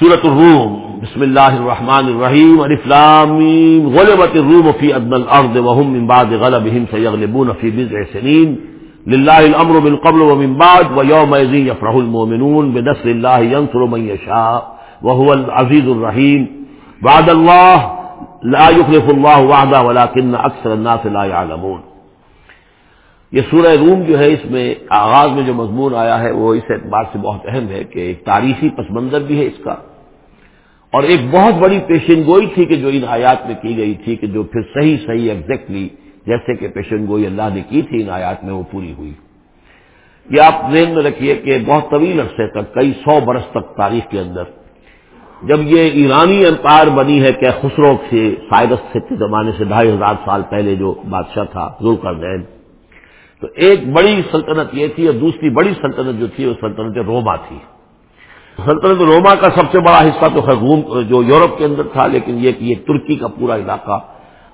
سورت الروم. بسم اللہ الرحمن الرحیم الفلام غلبت الروم فی ادن الأرض وهم من بعد غلبهم سيغلبون في بضع سنين. لله الأمر من قبل ومن بعد ويومئذ يفرح المؤمنون. بنصر الله ينصر من يشاء وهو العزيز الرحيم. بعد الله لا يخلف الله وعده ولكن اکثر الناس لا يعلمون. یہ سورہ روم جو ہے اس میں آغاز میں جو مضمون آیا ہے، وہ اس اعتبار سے بہت اہم ہے کہ ایک تاریخی پس منظر بھی ہے اس کا۔ اور ایک بہت بڑی پیشن گوئی تھی کہ جو ان آیات میں کی گئی تھی کہ جو پھر صحیح صحیح ایگزیکٹلی جیسے کہ پیشن گوئی اللہ نے کی تھی ان آیات میں وہ پوری ہوئی۔ یہ آپ ذہن میں رکھیے کہ بہت طویل عرصے تک، کئی سو برس تک تاریخ کے اندر، جب یہ ایرانی امپائر بنی ہے کہ خسرو سے سائرس سے زمانے سے ڈھائی ہزار سال پہلے جو بادشاہ تھا ضرور کر دین تو ایک بڑی سلطنت یہ تھی اور دوسری بڑی سلطنت جو تھی، وہ سلطنت روما تھی۔ سلطنت روما کا سب سے بڑا حصہ تو خیر روم جو یورپ کے اندر تھا، لیکن یہ کہ یہ ترکی کا پورا علاقہ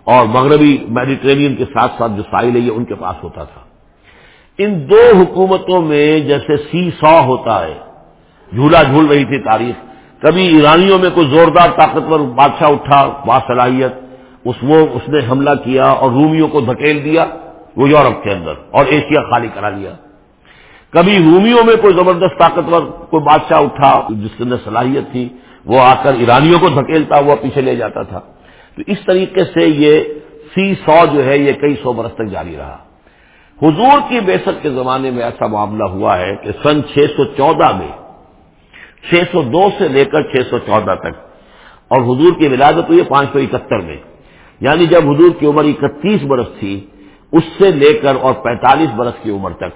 اور مغربی میڈیٹرینین کے ساتھ ساتھ جو ساحل ہے، یہ ان کے پاس ہوتا تھا۔ ان دو حکومتوں میں جیسے سی سو ہوتا ہے، جھولا جھول رہی تھی تاریخ۔ کبھی ایرانیوں میں کوئی زوردار طاقتور بادشاہ اٹھا باصلاحیت اس وہ، اس نے حملہ کیا اور رومیوں کو دھکیل دیا۔ وہ یورپ کے اندر اور ایشیا خالی کرا لیا کبھی رومیوں میں کوئی زبردست طاقتور، کوئی بادشاہ اٹھا جس کے اندر صلاحیت تھی، وہ آ کر ایرانیوں کو دھکیلتا ہوا پیچھے لے جاتا تھا۔ تو اس طریقے سے یہ سی سو جو ہے، یہ کئی سو برس تک جاری رہا۔ حضور کی بیست کے زمانے میں ایسا معاملہ ہوا ہے کہ سن چھ سو چودہ میں، چھ سو دو سے لے کر چھ سو چودہ تک، اور حضور کی ولادت ہوئی پانچ سو اکہتر میں۔ یعنی جب حضور کی عمر اکتیس برس تھی اس سے لے کر اور پینتالیس برس کی عمر تک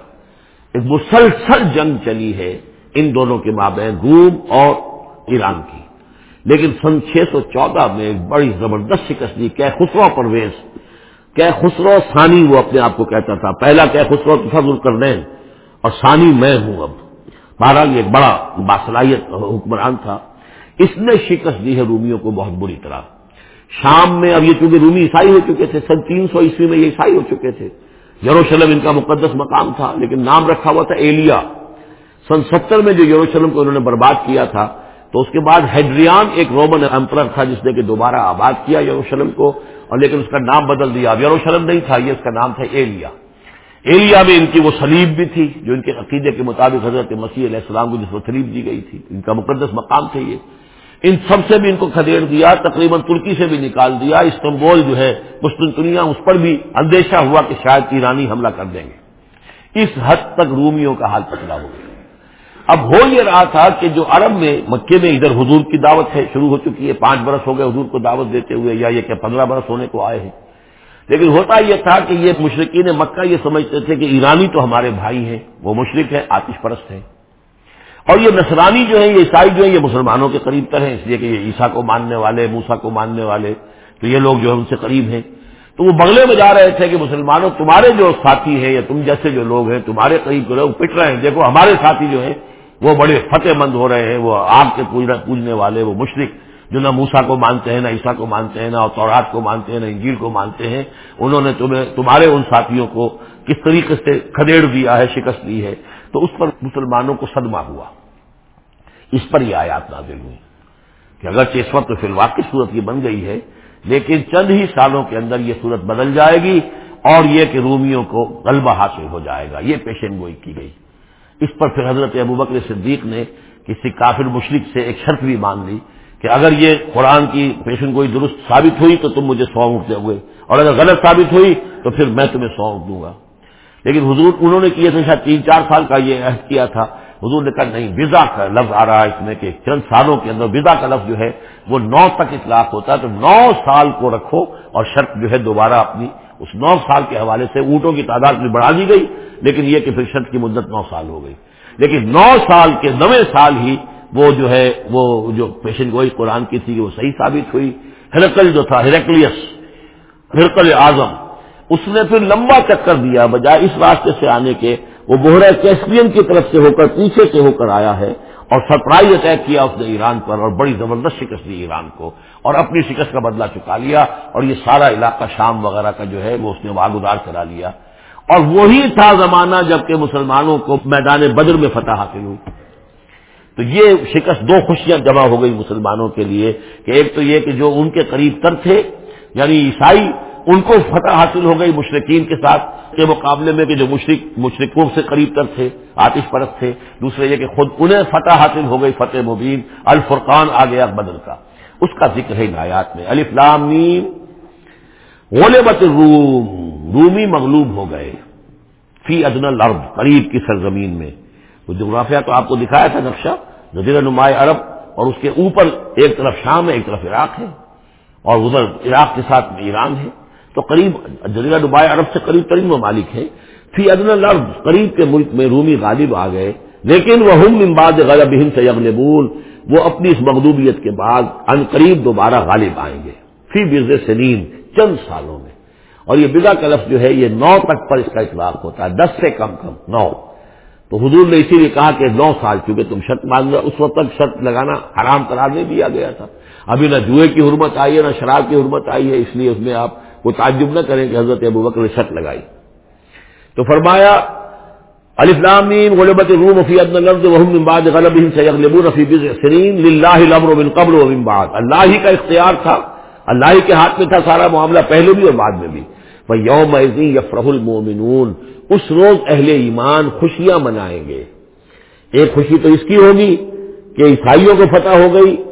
ایک مسلسل جنگ چلی ہے ان دونوں کے مابین روم اور ایران کی۔ لیکن سن چھ سو چودہ میں ایک بڑی زبردست شکست دی کہ خسرو پرویز۔ کہ خسرو، ثانی وہ اپنے آپ کو کہتا تھا۔ پہلا کہ خسرو تصور کر دیں اور ثانی میں ہوں اب۔ بہرحال یہ ایک بڑا باصلاحیت حکمران تھا۔ اس نے شکست دی ہے رومیوں کو بہت بری طرح۔ شام میں اب یہ چونکہ رومی عیسائی ہو چکے تھے، سن تین سو عیسوی میں یہ عیسائی ہو چکے تھے۔ یروشلم ان کا مقدس مقام تھا، لیکن نام رکھا ہوا تھا ایلیا۔ سن ستر میں جو یروشلم کو انہوں نے برباد کیا تھا، تو اس کے بعد ہیڈریان ایک رومن امپرر تھا، جس نے کہ دوبارہ آباد کیا یروشلم کو، اور لیکن اس کا نام بدل دیا۔ اب یروشلم نہیں تھا، یہ اس کا نام تھا ایلیا۔ ایلیا میں ان کی وہ سلیب بھی تھی، جو ان کے عقیدے کے مطابق حضرت مسیح علیہ السلام کو جس کو سلیب دی گئی تھی۔ ان کا مقدس مقام تھا یہ۔ ان سب سے بھی ان کو کھدیڑ دیا، تقریباً ترکی سے بھی نکال دیا، استنبول جو ہے مستنطنیا اس پر بھی اندیشہ ہوا کہ شاید ایرانی حملہ کر دیں گے۔ اس حد تک رومیوں کا حال پتلا ہو گیا۔ اب ہو یہ رہا تھا کہ جو عرب میں، مکے میں ادھر حضور کی دعوت ہے، شروع ہو چکی ہے، پانچ برس ہو گئے حضور کو دعوت دیتے ہوئے، یا یہ کہ پندرہ برس ہونے کو آئے ہیں۔ لیکن ہوتا یہ تھا کہ یہ مشرقین مکہ یہ سمجھتے تھے کہ ایرانی تو ہمارے بھائی ہیں، وہ مشرق ہے آتش پرست ہیں۔ اور یہ نصرانی جو ہیں، یہ عیسائی جو ہیں، یہ مسلمانوں کے قریب تر ہیں، اس لیے کہ یہ عیسیٰ کو ماننے والے موسا کو ماننے والے، تو یہ لوگ جو ہے ان سے قریب ہیں۔ تو وہ بغلے میں جا رہے تھے کہ مسلمانوں، تمہارے جو ساتھی ہیں یا تم جیسے جو لوگ ہیں، تمہارے قریب جو لوگ پٹ رہے ہیں، دیکھو ہمارے ساتھی جو ہیں، وہ بڑے فتح مند ہو رہے ہیں، وہ آگ کے پوجنے والے، وہ مشرق جو نہ موسا کو مانتے ہیں، نہ عیسیٰ کو مانتے ہیں، نہ تورات کو مانتے ہیں، نہ انجیل کو مانتے ہیں۔ انہوں نے تمہیں، تمہارے ان ساتھیوں کو کس طریقے سے کھدیڑ دیا ہے، شکست دی ہے۔ تو اس پر مسلمانوں کو صدمہ ہوا۔ اس پر یہ آیات نازل ہوئی کہ اگر اس وقت تو فی الواقع صورت یہ بن گئی ہے، لیکن چند ہی سالوں کے اندر یہ صورت بدل جائے گی اور یہ کہ رومیوں کو غلبہ حاصل ہو جائے گا۔ یہ پیشن گوئی کی گئی۔ اس پر پھر حضرت ابو بکر صدیق نے کسی کافر مشرق سے ایک شرط بھی مان لی کہ اگر یہ قرآن کی پیشن گوئی درست ثابت ہوئی تو تم مجھے سو اٹھتے ہوئے، اور اگر غلط ثابت ہوئی تو پھر میں تمہیں سو اٹھ دوں گا۔ لیکن حضور انہوں نے کیا تھا، شاید تین چار سال کا یہ عہد کیا تھا۔ حضور نے کہا، نہیں وزا کا لفظ آ رہا ہے اس میں کہ چند سالوں کے اندر وزا کا لفظ جو ہے، وہ نو تک اطلاق ہوتا ہے۔ تو نو سال کو رکھو اور شرط جو ہے دوبارہ اپنی اس نو سال کے حوالے سے اونٹوں کی تعداد بھی بڑھا دی گئی۔ لیکن یہ کہ پھر شرط کی مدت نو سال ہو گئی۔ لیکن نو سال کے نویں سال ہی وہ جو ہے، وہ جو پیشن گوئی قرآن کی تھی، وہ صحیح ثابت ہوئی۔ ہرکل جو تھا، ہرکلیس، ہرکل اعظم اس نے پھر لمبا چکر دیا، بجائے اس راستے سے آنے کے، وہ بحرہ کیسپین کی طرف سے ہو کر پیچھے سے ہو کر آیا ہے اور سرپرائز اٹیک کیا اس نے ایران پر اور بڑی زبردست شکست دی ایران کو اور اپنی شکست کا بدلہ چکا لیا اور یہ سارا علاقہ شام وغیرہ کا جو ہے وہ اس نے واگودار کرا لیا۔ اور وہی تھا زمانہ جبکہ مسلمانوں کو میدان بدر میں فتح حاصل ہوئی۔ تو یہ شکست دو خوشیاں جمع ہو گئی مسلمانوں کے لیے کہ ایک تو یہ کہ جو ان کے قریب تر تھے یعنی عیسائی ان کو فتح حاصل ہو گئی مشرقین کے ساتھ کے مقابلے میں کہ جو مشرق مشرقوں سے قریب تر تھے، آتش پرست تھے۔ دوسرے یہ کہ خود انہیں فتح حاصل ہو گئی فتح مبین، الفرقان آ گیا بدل کا۔ اس کا ذکر ہے نایات میں۔ الفلامین غلبت روم رومی مغلوب ہو گئے۔ فی ادن الارض، قریب کی سرزمین میں۔ وہ جغرافیہ تو آپ کو دکھایا تھا نقشہ۔ نظیر نمایاں عرب اور اس کے اوپر ایک طرف شام ہے، ایک طرف عراق ہے۔ اور ادھر عراق کے ساتھ ایران ہے۔ تو قریب جزیرہ نمایاں عرب سے قریب ترین ممالک ہے۔ فی ادن الارض، قریب کے ملک میں رومی غالب آ گئے۔ لیکن وہ ہم امباد غلب ہند سے وہ اپنی اس مغدوبیت کے بعد ان قریب دوبارہ غالب آئیں گے۔ فی بز سلیم چند سالوں میں۔ اور یہ بگا کا لفظ جو ہے، یہ نو تک پر اس کا اطلاق ہوتا ہے۔ دس سے کم کم، نو۔ تو حضور نے اسی لیے کہا کہ نو سال کیونکہ تم شرط مان لو، اس وقت تک شرط لگانا حرام قرار نہیں دیا گیا تھا۔ ابھی نہ جوئے کی حرمت آئی ہے، نہ شراب کی حرمت آئی ہے، اس لیے اس میں آپ کو تعجب نہ کریں کہ حضرت ابو بکر نے شرط لگائی۔ تو فرمایا الفلامین غلبت روم فی ادن لفظ وهم من بعد غلبهم سيغلبون في بضع سنين لله الامر من قبل ومن بعد۔ اللہ ہی کا اختیار تھا، اللہ ہی کے ہاتھ میں تھا سارا معاملہ پہلے بھی اور بعد میں بھی۔ وہ یوم یفرح المومنون اس روز اہل ایمان خوشیاں منائیں گے۔ ایک خوشی تو اس کی ہوگی کہ عیسائیوں کو فتح ہو گئی،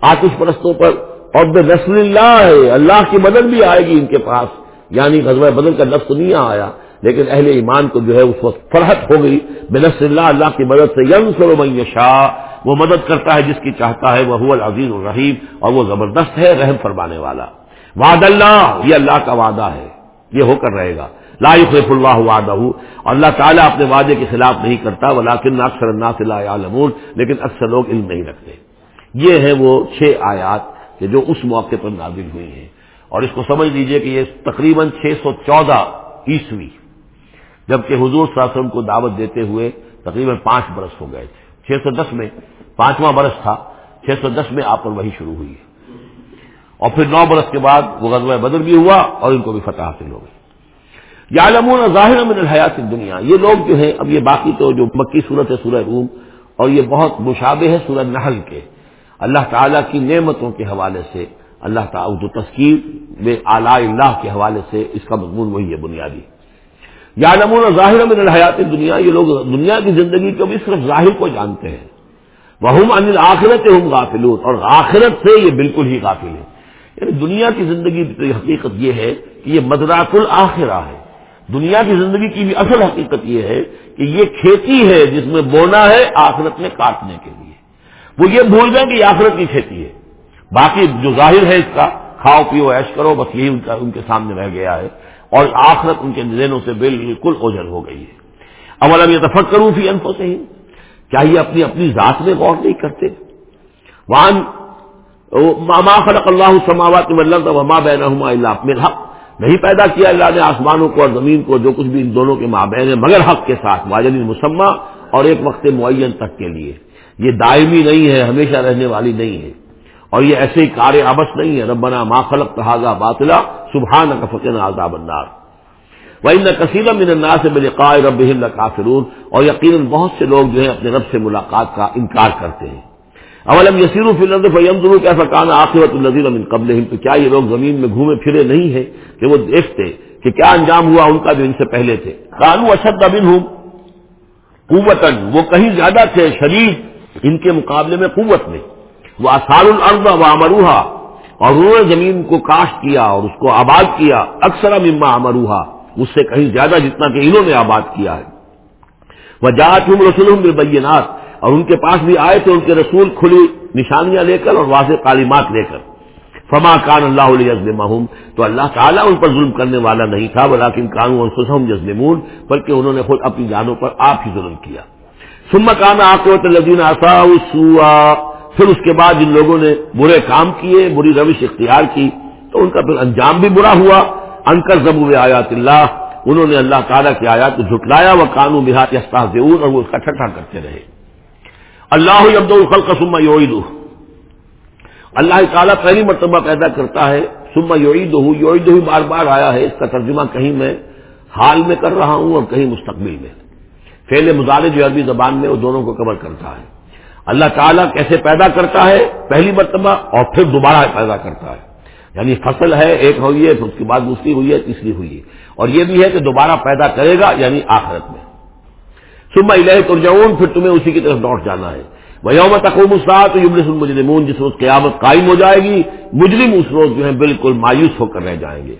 آتش پرستوں پر اور بے رسل اللہ اللہ کی مدد بھی آئے گی ان کے پاس۔ یعنی غزوہ بدل کا لفظ نہیں آیا، لیکن اہل ایمان کو جو ہے اس وقت فرحت ہو گئی۔ بے نصر اللہ اللہ کی مدد سے یم سرو شاہ وہ مدد کرتا ہے جس کی چاہتا ہے، وہ العزیز الرحیم، اور وہ زبردست ہے رحم فرمانے والا۔ وعد اللہ، یہ اللہ کا وعدہ ہے، یہ ہو کر رہے گا۔ لا يخلف اللہ وعدہ، اللہ تعالیٰ اپنے وعدے کے خلاف نہیں کرتا، ولیکن اکثر الناس لا لیکن اکثر لوگ علم نہیں رکھتے۔ یہ ہیں وہ چھ آیات۔ کہ جو اس موقع پر نازل ہوئی ہیں۔ اور اس کو سمجھ لیجیے کہ یہ تقریباً چھ سو چودہ عیسوی، جبکہ حضور صلی اللہ علیہ وسلم کو دعوت دیتے ہوئے تقریباً پانچ برس ہو گئے تھے۔ چھ سو دس میں پانچواں برس تھا، چھ سو دس میں آپ پر وہی شروع ہوئی ہے۔ اور پھر نو برس کے بعد وہ غزوہ بدر بھی ہوا اور ان کو بھی فتح حاصل ہو گئی۔ یا لمون ظاہر من الحیات دنیا یہ لوگ جو ہیں، اب یہ باقی تو جو مکی صورت ہے سورہ روم، اور یہ بہت مشابہ ہے سورہ نحل کے۔ اللہ تعالیٰ کی نعمتوں کے حوالے سے، اللہ تعالیٰ جو تذکیر میں اعلی اللہ کے حوالے سے اس کا مضمون وہی ہے بنیادی۔ یا نمون ظاہر من الحیات دنیا یہ لوگ دنیا کی زندگی کو بھی صرف ظاہر کو جانتے ہیں۔ وہ ان آخرت ہم غافل اور آخرت سے یہ بالکل ہی غافل ہے یعنی دنیا کی زندگی کی حقیقت یہ ہے کہ یہ مدراک الآخرہ ہے۔ دنیا کی زندگی کی بھی اصل حقیقت یہ ہے کہ یہ کھیتی ہے جس میں بونا ہے آخرت میں کاٹنے کے لیے۔ وہ یہ بھول گئے کہ یہ آخرت کی کھیتی ہے۔ باقی جو ظاہر ہے اس کا، کھاؤ پیو ایش کرو، بس یہی ان کا، ان کے سامنے رہ گیا ہے۔ اور آخرت ان کے ذہنوں سے بالکل اوجل ہو گئی ہے۔ اول اب یہ تفق کروں فی انفوں سے ہی کیا یہ اپنی اپنی ذات میں غور نہیں کرتے؟ وہاں ماما خلق اللہ سماوات وما بینہما الا بالحق نہیں پیدا کیا اللہ نے آسمانوں کو اور زمین کو، جو کچھ بھی ان دونوں کے مابین ہے مگر حق کے ساتھ واجن مسمہ اور ایک وقت معین تک کے لیے۔ یہ دائمی نہیں ہے، ہمیشہ رہنے والی نہیں ہے۔ اور یہ ایسے ہی کار ابس نہیں ہے۔ ربنا ما خلق تحاظہ باطلا سبحان کا فقن آزاب النار۔ وہ نہ کثیر من الناس سے میرے رب کافرون اور یقیناً بہت سے لوگ جو ہیں اپنے رب سے ملاقات کا انکار کرتے ہیں۔ اولم یسیر فلند فیم ضرور کیا فکان آخرت النظیر امن قبل تو کیا یہ لوگ زمین میں گھومے پھرے نہیں ہیں کہ وہ دیکھتے کہ کیا انجام ہوا ان کا جو ان سے پہلے تھے؟ کانو اشد ابن ہوں قوتن وہ کہیں زیادہ تھے شریف ان کے مقابلے میں قوت میں وہ اثار الارض و امروہا اور انہوں نے زمین کو کاشت کیا اور اس کو آباد کیا، اکثر مما امروہا اس سے کہیں زیادہ جتنا کہ انہوں نے آباد کیا ہے۔ وہ جات ہوں رسول بینات اور ان کے پاس بھی آئے تھے، ان کے رسول کھلی نشانیاں لے کر اور واضح تعلیمات لے کر۔ فما کان اللہ علیہ محم تو اللہ تعالیٰ ان پر ظلم کرنے والا نہیں تھا بلاکن قانون اور جزمون بلکہ انہوں نے خود اپنی جانوں پر آپ ہی ظلم کیا۔ سم کان آکوت لدین آسا پھر اس کے بعد جن لوگوں نے برے کام کیے، بری روش اختیار کی، تو ان کا پھر انجام بھی برا ہوا۔ انکر زبو آیات اللہ، انہوں نے اللہ تعالیٰ کی آیات کو جھٹلایا وہ قانون بہار اور وہ اس کا ٹھٹھا کرتے رہے۔ اللہ عبد الخل کا سما یوعید اللہ تعالیٰ پہلی مرتبہ پیدا کرتا ہے سما یوعید ہوں بار بار آیا ہے۔ اس کا ترجمہ کہیں میں حال میں کر رہا ہوں اور کہیں مستقبل میں۔ فیل مظاہرے جو عربی زبان میں، وہ دونوں کو کور کرتا ہے۔ اللہ تعالیٰ کیسے پیدا کرتا ہے؟ پہلی مرتبہ، اور پھر دوبارہ پیدا کرتا ہے۔ یعنی فصل ہے، ایک ہوئی ہے، پھر اس کے بعد دوسری ہوئی ہے، تیسری ہوئی ہے۔ اور یہ بھی ہے کہ دوبارہ پیدا کرے گا یعنی آخرت میں۔ صبح الہ ترجعون، پھر تمہیں اسی کی طرف لوٹ جانا ہے۔ وہ یوم تقوم تو یبلس المجرمون، جس روز قیامت قائم ہو جائے گی، مجرم اس روز جو ہے بالکل مایوس ہو کر رہ جائیں گے۔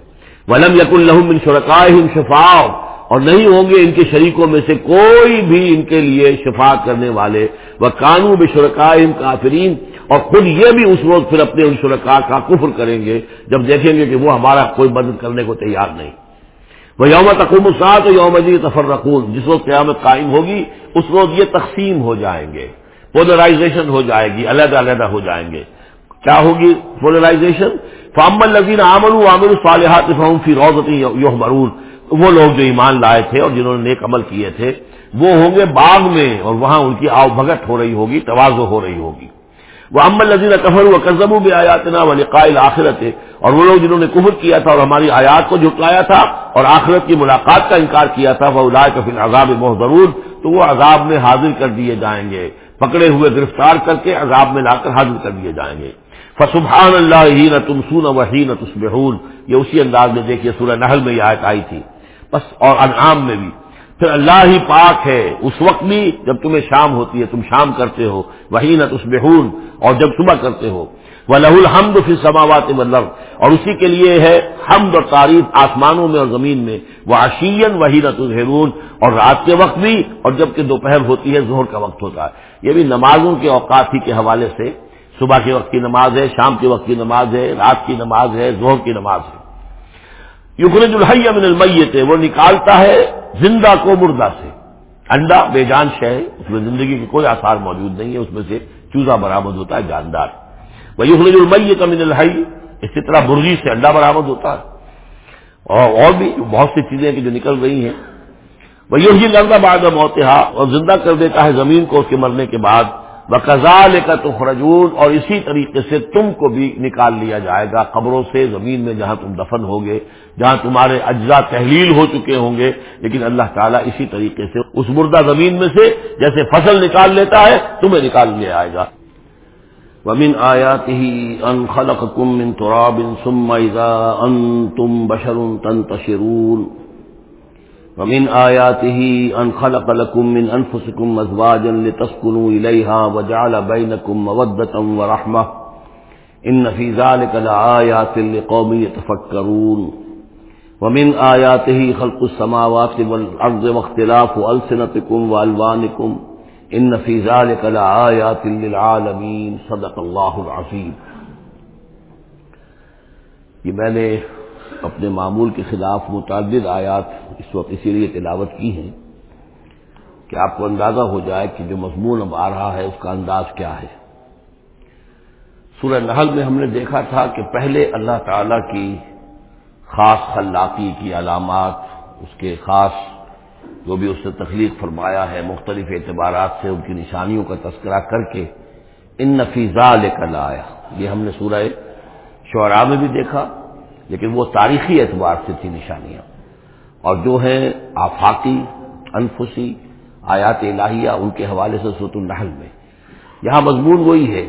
ولم یق الحم شرکا شفا اور نہیں ہوں گے ان کے شریکوں میں سے کوئی بھی ان کے لیے شفاعت کرنے والے۔ وہ قانون بے شرکا کافرین اور خود یہ بھی اس روز پھر اپنے ان شرکا کا کفر کریں گے جب دیکھیں گے کہ وہ ہمارا کوئی مدد کرنے کو تیار نہیں۔ وہ یوم تقوم سات یوم جی تفر رقون جس روز قیامت قائم ہوگی، اس روز یہ تقسیم ہو جائیں گے۔ پولرائزیشن ہو جائے گی، علیحدہ علیحدہ ہو جائیں گے۔ کیا ہوگی پولرائزیشن فام الزین عامر عامر صالحات فی روزتی یوہ مرون وہ لوگ جو ایمان لائے تھے اور جنہوں نے نیک عمل کیے تھے، وہ ہوں گے باغ میں اور وہاں ان کی آؤ بھگت ہو رہی ہوگی توازو ہو رہی ہوگی۔ وہ امن لذیذ کفر و قزم بھی آیات نا وہ قائل آخرت اور وہ لوگ جنہوں نے کفر کیا تھا اور ہماری آیات کو جھٹلایا تھا اور آخرت کی ملاقات کا انکار کیا تھا وہ ادا کفن عذاب بہت ضرور تو وہ عذاب میں حاضر کر دیے جائیں گے۔ پکڑے ہوئے گرفتار کر کے عذاب میں لا کر حاضر کر دیے جائیں گے۔ فسبحان اللہ ہی نہ تم سون وحی نہ یہ اسی انداز میں دیکھیے، سورہ نحل میں یہ آیت آئی تھی۔ بس اور انعام میں بھی۔ پھر اللہ ہی پاک ہے۔ اس وقت بھی جب تمہیں شام ہوتی ہے، تم شام کرتے ہو۔ وہی نہ تسبحون اور جب صبح کرتے ہو۔ وہ لہ الحمد پھر سماوات مطلب اور اسی کے لیے ہے حمد اور تعریف آسمانوں میں اور زمین میں۔ وہ اشین وہی نہ تجہرون اور رات کے وقت بھی، اور جبکہ دوپہر ہوتی ہے زہر کا وقت ہوتا ہے۔ یہ بھی نمازوں کے اوقات ہی کے حوالے سے۔ صبح کے وقت کی نماز ہے، شام کے وقت کی نماز ہے، رات کی نماز ہے زہر کی نماز ہے۔ یخرج الحی من المیت، وہ نکالتا ہے زندہ کو مردہ سے۔ انڈا، بے جان شہ اس میں زندگی کے کوئی آثار موجود نہیں ہے، اس میں سے چوزا برامد ہوتا ہے، جاندار۔ وہ یخرج المیت من الحی، اسی طرح برغی سے انڈا برامد ہوتا ہے۔ اور اور بھی بہت سی چیزیں جو نکل رہی ہیں۔ وہ یہی لگتا بعد موتحا اور زندہ کر دیتا ہے زمین کو اس کے مرنے کے بعد۔ بقضا لے کر تو اور اسی طریقے سے تم کو بھی نکال لیا جائے گا قبروں سے زمین میں جہاں تم دفن ہوگے، جہاں تمہارے اجزاء تحلیل ہو چکے ہوں گے، لیکن اللہ تعالیٰ اسی طریقے سے اس مردہ زمین میں سے جیسے فصل نکال لیتا ہے، تمہیں نکال لیا آئے گا۔ ومن آیات ان خلق کم ان تراب ثم اذا انتم بشر تنتشرون ومن آياته أن خلق لكم من أنفسكم أزواجا لتسكنوا إليها وجعل بينكم مودة ورحمة إن في ذلك لآيات لقوم يتفكرون ومن آياته خلق السماوات والأرض واختلاف ألسنتكم وألوانكم إن في ذلك لآيات للعالمين صدق الله العظيم. یہ میں نے اپنے معمول کے خلاف متعدد آیات اس وقت اسی لیے تلاوت کی ہیں کہ آپ کو اندازہ ہو جائے کہ جو مضمون اب آ رہا ہے اس کا انداز کیا ہے۔ سورہ نحل میں ہم نے دیکھا تھا کہ پہلے اللہ تعالی کی خاص خلاقی کی علامات، اس کے خاص جو بھی اس نے تخلیق فرمایا ہے، مختلف اعتبارات سے ان کی نشانیوں کا تذکرہ کر کے ان نفیزہ لے کر لایا یہ ہم نے سورہ شعراء میں بھی دیکھا۔ لیکن وہ تاریخی اعتبار سے تھی نشانیاں۔ اور جو ہیں آفاقی، انفسی، آیات الہیہ، ان کے حوالے سے سوت النحل میں۔ یہاں مضمون وہی ہے،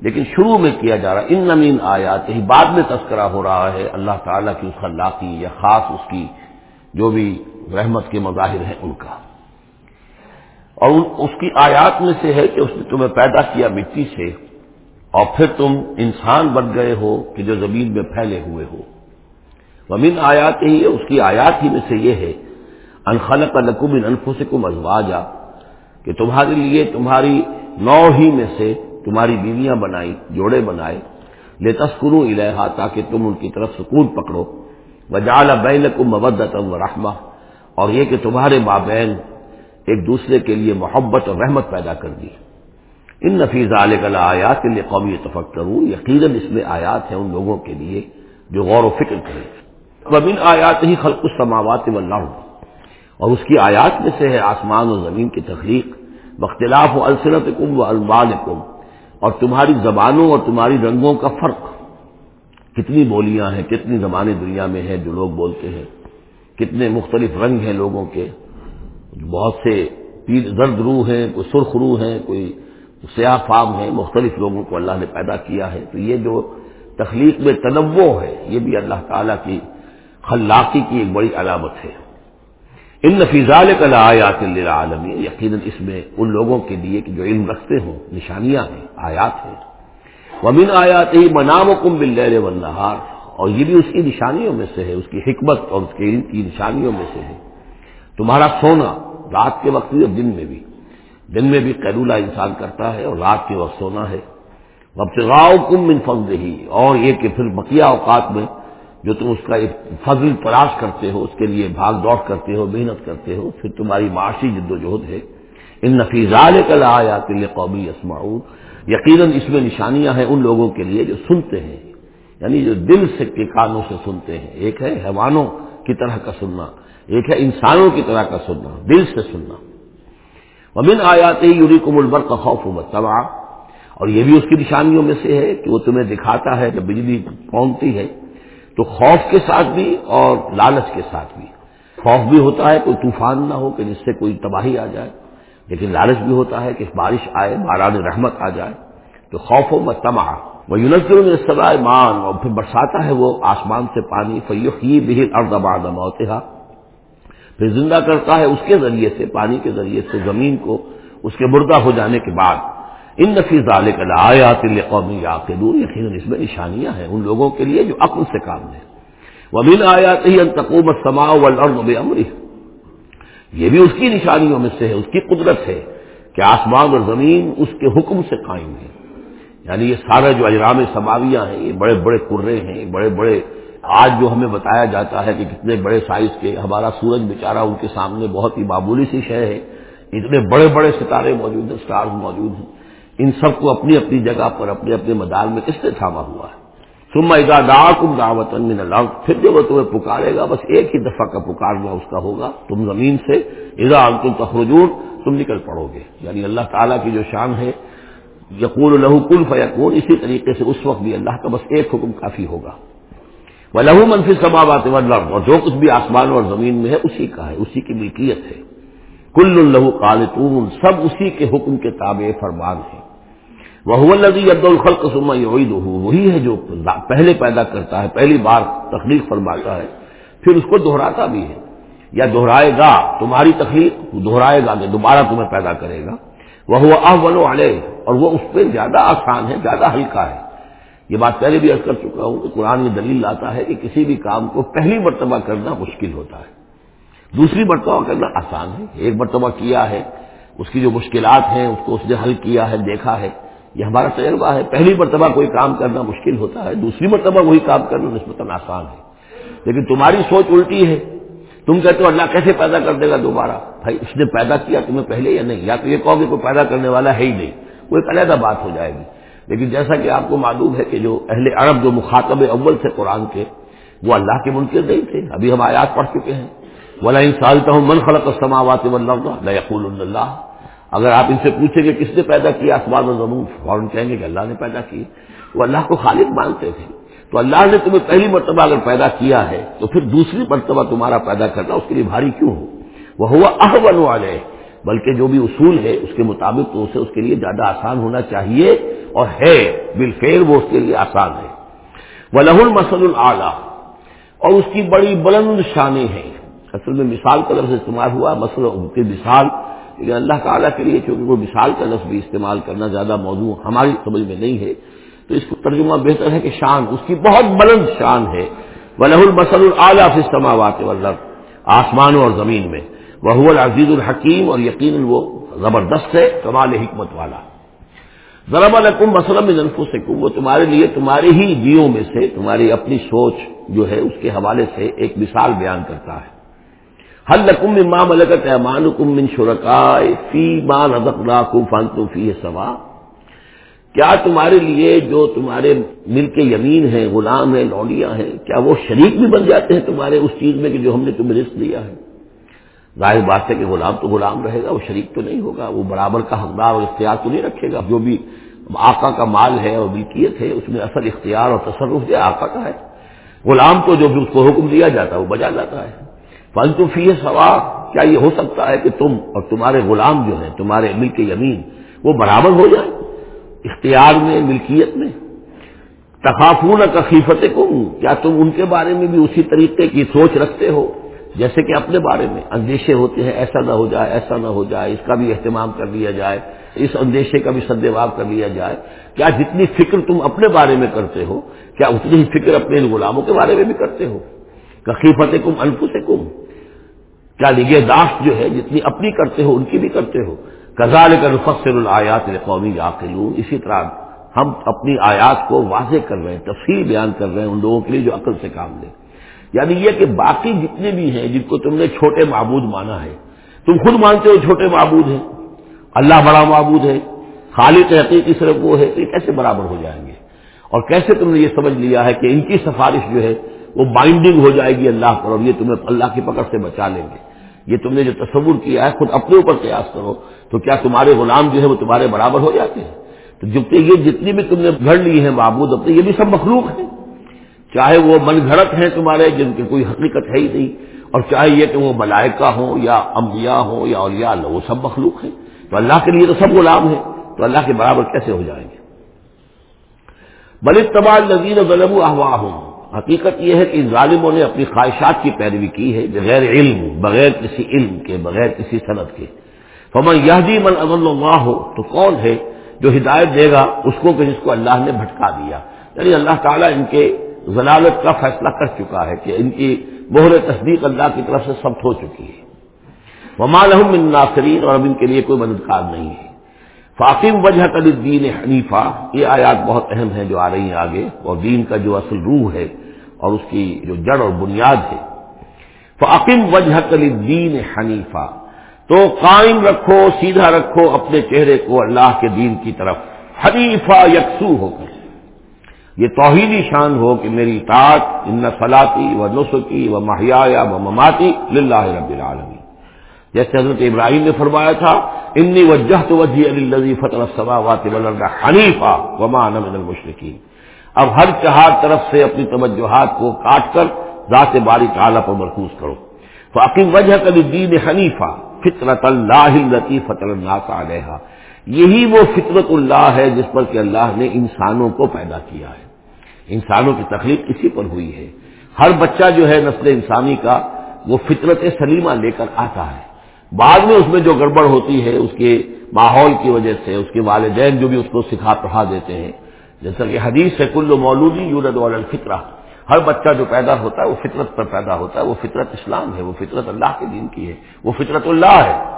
لیکن شروع میں کیا جا رہا ان نمین آیات ہی بعد میں تذکرہ ہو رہا ہے اللہ تعالیٰ کی اس خلاقی یا خاص اس کی جو بھی رحمت کے مظاہر ہیں ان کا۔ اور اس کی آیات میں سے ہے کہ اس نے تمہیں پیدا کیا مٹی سے اور پھر تم انسان بن گئے ہو کہ جو زمین میں پھیلے ہوئے ہو۔ ومن آیات ہی ہے اس کی آیات ہی میں سے یہ ہے انخلق نقم ان انفسکم ازواجا، کہ تمہارے لیے تمہاری نو ہی میں سے تمہاری بیویاں بنائی، جوڑے بنائے۔ لے تسکرو الحا تاکہ تم ان کی طرف سکون پکڑو۔ وجال بین کو مبدت و رحمہ اور یہ کہ تمہارے مابین ایک دوسرے کے لیے محبت اور رحمت پیدا کر دی۔ ان نفیز علیہ آیات کے لیے قومی اتفق کروں یقیناً اس میں آیات ہیں ان لوگوں کے لیے جو غور و فکر کریں۔ ومن آیات ہی خلق السماوات والارض، اور اس کی آیات میں سے ہے آسمان و زمین کی تخلیق بختلاف و السنت کم و اور تمہاری زبانوں اور تمہاری رنگوں کا فرق۔ کتنی بولیاں ہیں، کتنی زبانیں دنیا میں ہیں جو لوگ بولتے ہیں، کتنے مختلف رنگ ہیں لوگوں کے۔ بہت سے پیر زرد روح ہیں، کوئی سرخ روح ہیں، کوئی سیاہ فام ہیں، مختلف لوگوں کو اللہ نے پیدا کیا ہے۔ تو یہ جو تخلیق میں تنوع ہے، یہ بھی اللہ تعالیٰ کی خلاقی کی ایک بڑی علامت ہے۔ ان نفیزال کا آیات عالم یقیناً اس میں ان لوگوں کے لیے کہ جو علم رکھتے ہوں، نشانیاں ہیں، آیات ہیں۔ ومن آیات ہی منام و کم بل اور یہ بھی اس کی نشانیوں میں سے ہے، اس کی حکمت اور اس کے علم کی نشانیوں میں سے ہے۔ تمہارا سونا رات کے وقت بھی اور دن میں بھی۔ دن میں بھی قیرولہ انسان کرتا ہے اور رات کے وقت سونا ہے۔ ابتغاؤ کم من فضل ہی اور یہ کہ پھر بقیہ اوقات میں جو تم اس کا ایک فضل تلاش کرتے ہو، اس کے لیے بھاگ دوڑ کرتے ہو، محنت کرتے ہو، پھر تمہاری معاشی جد و جہد ہے۔ ان نفیزال کل آیا کل قومی اسماعود یقیناً اس میں نشانیاں ہیں ان لوگوں کے لیے جو سنتے ہیں۔ یعنی جو دل سے کے کانوں سے سنتے ہیں۔ ایک ہے حیوانوں کی طرح کا سننا، ایک ہے انسانوں کی طرح کا سننا، دل سے سننا۔ ومن آیات یوری کو ملبر کا خوف متبا اور یہ بھی اس کی نشانیوں میں سے ہے کہ وہ تمہیں دکھاتا ہے کہ بجلی پہنچتی ہے، تو خوف کے ساتھ بھی اور لالچ کے ساتھ بھی۔ خوف بھی ہوتا ہے کوئی طوفان نہ ہو کہ جس سے کوئی تباہی آ جائے، لیکن لالچ بھی ہوتا ہے کہ بارش آئے، باران رحمت آ جائے۔ تو خوف و متما وہ یونسر میں مان اور پھر برساتا ہے وہ آسمان سے پانی فیوق ہی بہت اردباد موتحا پھر زندہ کرتا ہے اس کے ذریعے سے، پانی کے ذریعے سے، زمین کو اس کے مردہ ہو جانے کے بعد۔ ان نفیز ظال کا آیات قومی یا یقیناً اس میں نشانیاں ہیں ان لوگوں کے لیے جو عقل سے کام ہے وہ آیات ہی انتقومت سما و امری یہ بھی اس کی نشانیوں میں سے ہے، اس کی قدرت ہے کہ آسمان اور زمین اس کے حکم سے قائم ہے یعنی یہ سارے جو اجرام سماویاں ہیں، یہ بڑے بڑے کرے ہیں، بڑے بڑے آج جو ہمیں بتایا جاتا ہے کہ کتنے بڑے سائز کے ہمارا سورج بیچارہ ان کے سامنے بہت ہی معمولی سی شے ہے، اتنے بڑے بڑے ستارے موجود ہیں سٹارز موجود ہیں۔ ان سب کو اپنی اپنی جگہ پر، اپنے اپنے میدان میں کس نے تھاما ہوا ہے۔ تم ادا دا کم دعوت پھر جب وہ تمہیں پکارے گا، بس ایک ہی دفعہ کا پکارنا اس کا ہوگا۔ تم زمین سے ادا تم تخرجون، تم نکل پڑو گے۔ یعنی اللہ تعالیٰ کی جو شان ہے، یقول لہو کل فیقون اسی طریقے سے اس وقت بھی اللہ کا بس ایک حکم کافی ہوگا۔ وہ لہو منفی سماوات اور جو کچھ بھی آسمان اور زمین میں ہے، اسی کا ہے، اسی کی ملکیت ہے۔ کل الہو قالتون سب اسی کے حکم کے تابع فرمان ہیں۔ وہ الدی عبد الخل سما وہی ہے جو پہلے پیدا کرتا ہے، پہلی بار تخلیق فرماتا ہے۔ پھر اس کو دہراتا بھی ہے۔ یا دہرائے گا، تمہاری تخلیق دہرائے گا کہ دوبارہ تمہیں پیدا کرے گا۔ وہ اول علیہ اور وہ اس پہ زیادہ آسان ہے، زیادہ ہلکا ہے۔ یہ بات پہلے بھی عرض کر چکا ہوں کہ قرآن میں دلیل لاتا ہے کہ کسی بھی کام کو پہلی مرتبہ کرنا مشکل ہوتا ہے۔ دوسری مرتبہ کرنا آسان ہے۔ ایک مرتبہ کیا ہے، اس کی جو مشکلات ہیں، اس کو اس نے حل کیا ہے، دیکھا ہے۔ یہ ہمارا تجربہ ہے۔ پہلی مرتبہ کوئی کام کرنا مشکل ہوتا ہے، دوسری مرتبہ وہی کام کرنا نسبتاً آسان ہے۔ لیکن تمہاری سوچ الٹی ہے۔ تم کہتے ہو اللہ کیسے پیدا کر دے گا دوبارہ؟ بھائی، اس نے پیدا کیا تمہیں پہلے یا نہیں؟ یا تو یہ کہو کہ کوئی پیدا کرنے والا ہے ہی نہیں۔ وہ ایک علیحدہ بات ہو جائے گی۔ لیکن جیسا کہ آپ کو معلوم ہے کہ جو اہل عرب جو مخاطب اول تھے قرآن کے، وہ اللہ کے منکر نہیں تھے۔ ابھی ہم آیات پڑھ چکے ہیں۔ ولا ان سالتا ہوں من خلق السماوات والارض لا یقول اللہ اگر آپ ان سے پوچھیں کہ کس نے پیدا کیا اسمان و زمین، فوراً کہیں گے کہ اللہ نے پیدا کی۔ وہ اللہ کو خالق مانتے تھے۔ تو اللہ نے تمہیں پہلی مرتبہ اگر پیدا کیا ہے، تو پھر دوسری مرتبہ تمہارا پیدا کرنا اس کے لیے بھاری کیوں ہو؟ وہ ہوا احول والے بلکہ جو بھی اصول ہے اس کے مطابق تو اسے اس کے لیے زیادہ آسان ہونا چاہیے اور ہے بالفیر وہ اس کے لیے آسان ہے۔ وہ لہ المسل العلیٰ اور اس کی بڑی بلند شانیں ہیں۔ اصل میں مثال کا لفظ استعمال ہوا مسل کی مثال۔ لیکن اللہ تعالیٰ کے لیے چونکہ وہ مثال کا لفظ بھی استعمال کرنا زیادہ موضوع ہماری سمجھ میں نہیں ہے، تو اس کو ترجمہ بہتر ہے کہ شان، اس کی بہت بلند شان ہے۔ وہ لہ المسل العلیٰ سے سماوات آسمانوں اور زمین میں۔ وہ العزیز الحکیم اور یقین وہ زبردست ہے، کمال حکمت والا۔ ذرا الکم مسلم جنفو سے وہ تمہارے لیے تمہارے ہی جیوں میں سے، تمہاری اپنی سوچ جو ہے، اس کے حوالے سے ایک مثال بیان کرتا ہے۔ حل لکم ماں ملکت امان کم من شرکائے فی ماں رزق راکم فن تو فی سوا۔ کیا تمہارے لیے جو تمہارے مل کے یمین ہیں، غلام ہیں لوڈیاں ہیں، کیا وہ شریک بھی بن جاتے ہیں تمہارے اس چیز میں کہ جو ہم نے تمہیں رزق دیا ہے؟ ظاہر بات ہے کہ غلام تو غلام رہے گا، وہ شریک تو نہیں ہوگا، وہ برابر کا حقدار اور اختیار تو نہیں رکھے گا۔ جو بھی آقا کا مال ہے اور ملکیت ہے، اس میں اصل اختیار اور تصرف جو آقا کا ہے۔ غلام تو جو بھی اس کو حکم دیا جاتا ہے، وہ بجا جاتا ہے۔ فی سوا کیا یہ ہو سکتا ہے کہ تم اور تمہارے غلام جو ہیں، تمہارے مل کے یمین، وہ برابر ہو جائے اختیار میں، ملکیت میں؟ تخافون کا خیفت کیا تم ان کے بارے میں بھی اسی طریقے کی سوچ رکھتے ہو؟ جیسے کہ اپنے بارے میں اندیشے ہوتے ہیں، ایسا نہ ہو جائے، ایسا نہ ہو جائے، اس کا بھی اہتمام کر لیا جائے، اس اندیشے کا بھی سدباب کر لیا جائے۔ کیا جتنی فکر تم اپنے بارے میں کرتے ہو، کیا اتنی ہی فکر اپنے ان غلاموں کے بارے میں بھی کرتے ہو؟ کخیفت کم انفو سے کم کیا نگہداشت جو ہے، جتنی اپنی کرتے ہو، ان کی بھی کرتے ہو؟ کزال کا رفصر الآیات قومی یاقلون۔ اسی طرح ہم اپنی آیات کو واضح کر رہے ہیں، تفصیل بیان کر رہے ہیں ان لوگوں کے لیے جو عقل سے کام لے۔ یعنی یہ کہ باقی جتنے بھی ہیں جن کو تم نے چھوٹے معبود مانا ہے، تم خود مانتے ہو چھوٹے معبود ہیں۔ اللہ بڑا معبود ہے، خالق حقیقی صرف وہ ہے یہ کیسے برابر ہو جائیں گے؟ اور کیسے تم نے یہ سمجھ لیا ہے کہ ان کی سفارش جو ہے، وہ بائنڈنگ ہو جائے گی اللہ پر اور یہ تمہیں اللہ کی پکڑ سے بچا لیں گے۔ یہ تم نے جو تصور کیا ہے، خود اپنے اوپر قیاس کرو، تو کیا تمہارے غلام جو ہے وہ تمہارے برابر ہو جاتے ہیں؟ تو جب یہ جتنی بھی تم نے گھڑ لی ہے معبود اپنے یہ بھی سب مخلوق ہیں۔ چاہے وہ من گھڑت ہیں تمہارے، جن کی کوئی حقیقت ہے ہی نہیں۔ اور چاہے یہ کہ وہ ملائکہ ہوں یا انبیاء ہوں یا اولیاء اللہ، وہ سب مخلوق ہیں۔ تو اللہ کے لیے تو سب غلام ہیں، تو اللہ کے برابر کیسے ہو جائیں گے؟ بل اتبال نظیر غلب احوا ہوں حقیقت یہ ہے کہ ان ظالموں نے اپنی خواہشات کی پیروی کی ہے، بغیر علم، بغیر کسی علم کے، بغیر کسی صنعت کے۔ فمن یہ من اضل اللہ ہو تو کون ہے جو ہدایت دے گا؟ اس کو کہ جس کو اللہ نے بھٹکا دیا۔ یعنی اللہ تعالیٰ ان کے ضلالت کا فیصلہ کر چکا ہے کہ ان کی مہر تصدیق اللہ کی طرف سے سب ہو چکی ہے۔ من ناصرین اور اب ان کے لیے کوئی مددگار نہیں ہے۔ فاقم وجہ کل دین حنیفہ یہ آیات بہت اہم ہیں جو آ رہی ہیں آگے۔ اور دین کا جو اصل روح ہے اور اس کی جو جڑ اور بنیاد ہے۔ فاقم وجہ کل دین حنیفہ تو قائم رکھو، سیدھا رکھو اپنے چہرے کو اللہ کے دین کی طرف۔ حنیفہ یکسو ہو کر۔ یہ توحیدی شان ہو کہ میری اطاعت ان فلاطی و نسخی و ماہیا و مماتی لاہ رب العالمی جیسے حضرت ابراہیم نے فرمایا تھا، انی وجہ تو وجہ علی فتح حنیفہ ومان من المشرقین اب ہر چہار طرف سے اپنی توجہات کو کاٹ کر ذات باری تعالیٰ پر مرکوز کرو۔ تو عقیم وجہ کبھی دین حنیفہ فطرت اللہ فتح الناس علیہ یہی وہ فطرت اللہ ہے جس پر کہ اللہ نے انسانوں کو پیدا کیا ہے۔ انسانوں کی تخلیق اسی پر ہوئی ہے۔ ہر بچہ جو ہے نسل انسانی کا وہ فطرت سلیمہ لے کر آتا ہے۔ بعد میں اس میں جو گڑبڑ ہوتی ہے، اس کے ماحول کی وجہ سے، اس کے والدین جو بھی اس کو سکھا پڑھا دیتے ہیں۔ جیسا کہ حدیث ہے، کل مولودی یورد الفطرہ۔ ہر بچہ جو پیدا ہوتا ہے، وہ فطرت پر پیدا ہوتا ہے، وہ فطرت اسلام ہے، وہ فطرت اللہ کے دین کی ہے، وہ فطرت اللہ ہے۔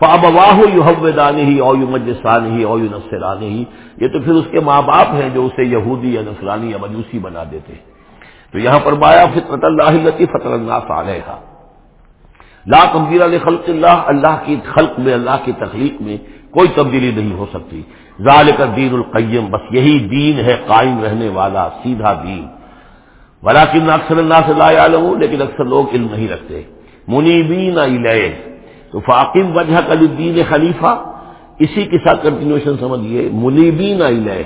فاب واہ یو حوانی ہی او یو مجسانی ہی او یو نسرانی ہی یہ تو پھر اس کے ماں باپ ہیں جو اسے یہودی یا نسرانی یا مجوسی بنا دیتے تو یہاں پر بایا فطرت اللہ فطر اللہ صالح لا تبدیل خلق اللہ اللہ کی خلق میں، اللہ کی تخلیق میں کوئی تبدیلی نہیں ہو سکتی۔ ظال کا دین القیم بس یہی دین ہے قائم رہنے والا، سیدھا دین۔ ولاکن اکثر اللہ سے لا عالم لیکن اکثر لوگ علم نہیں رکھتے۔ منیبین تو فاقم وجہ کا دین خلیفہ، اسی کے ساتھ کنٹینیوشن سمجھیے منیبین علیہ۔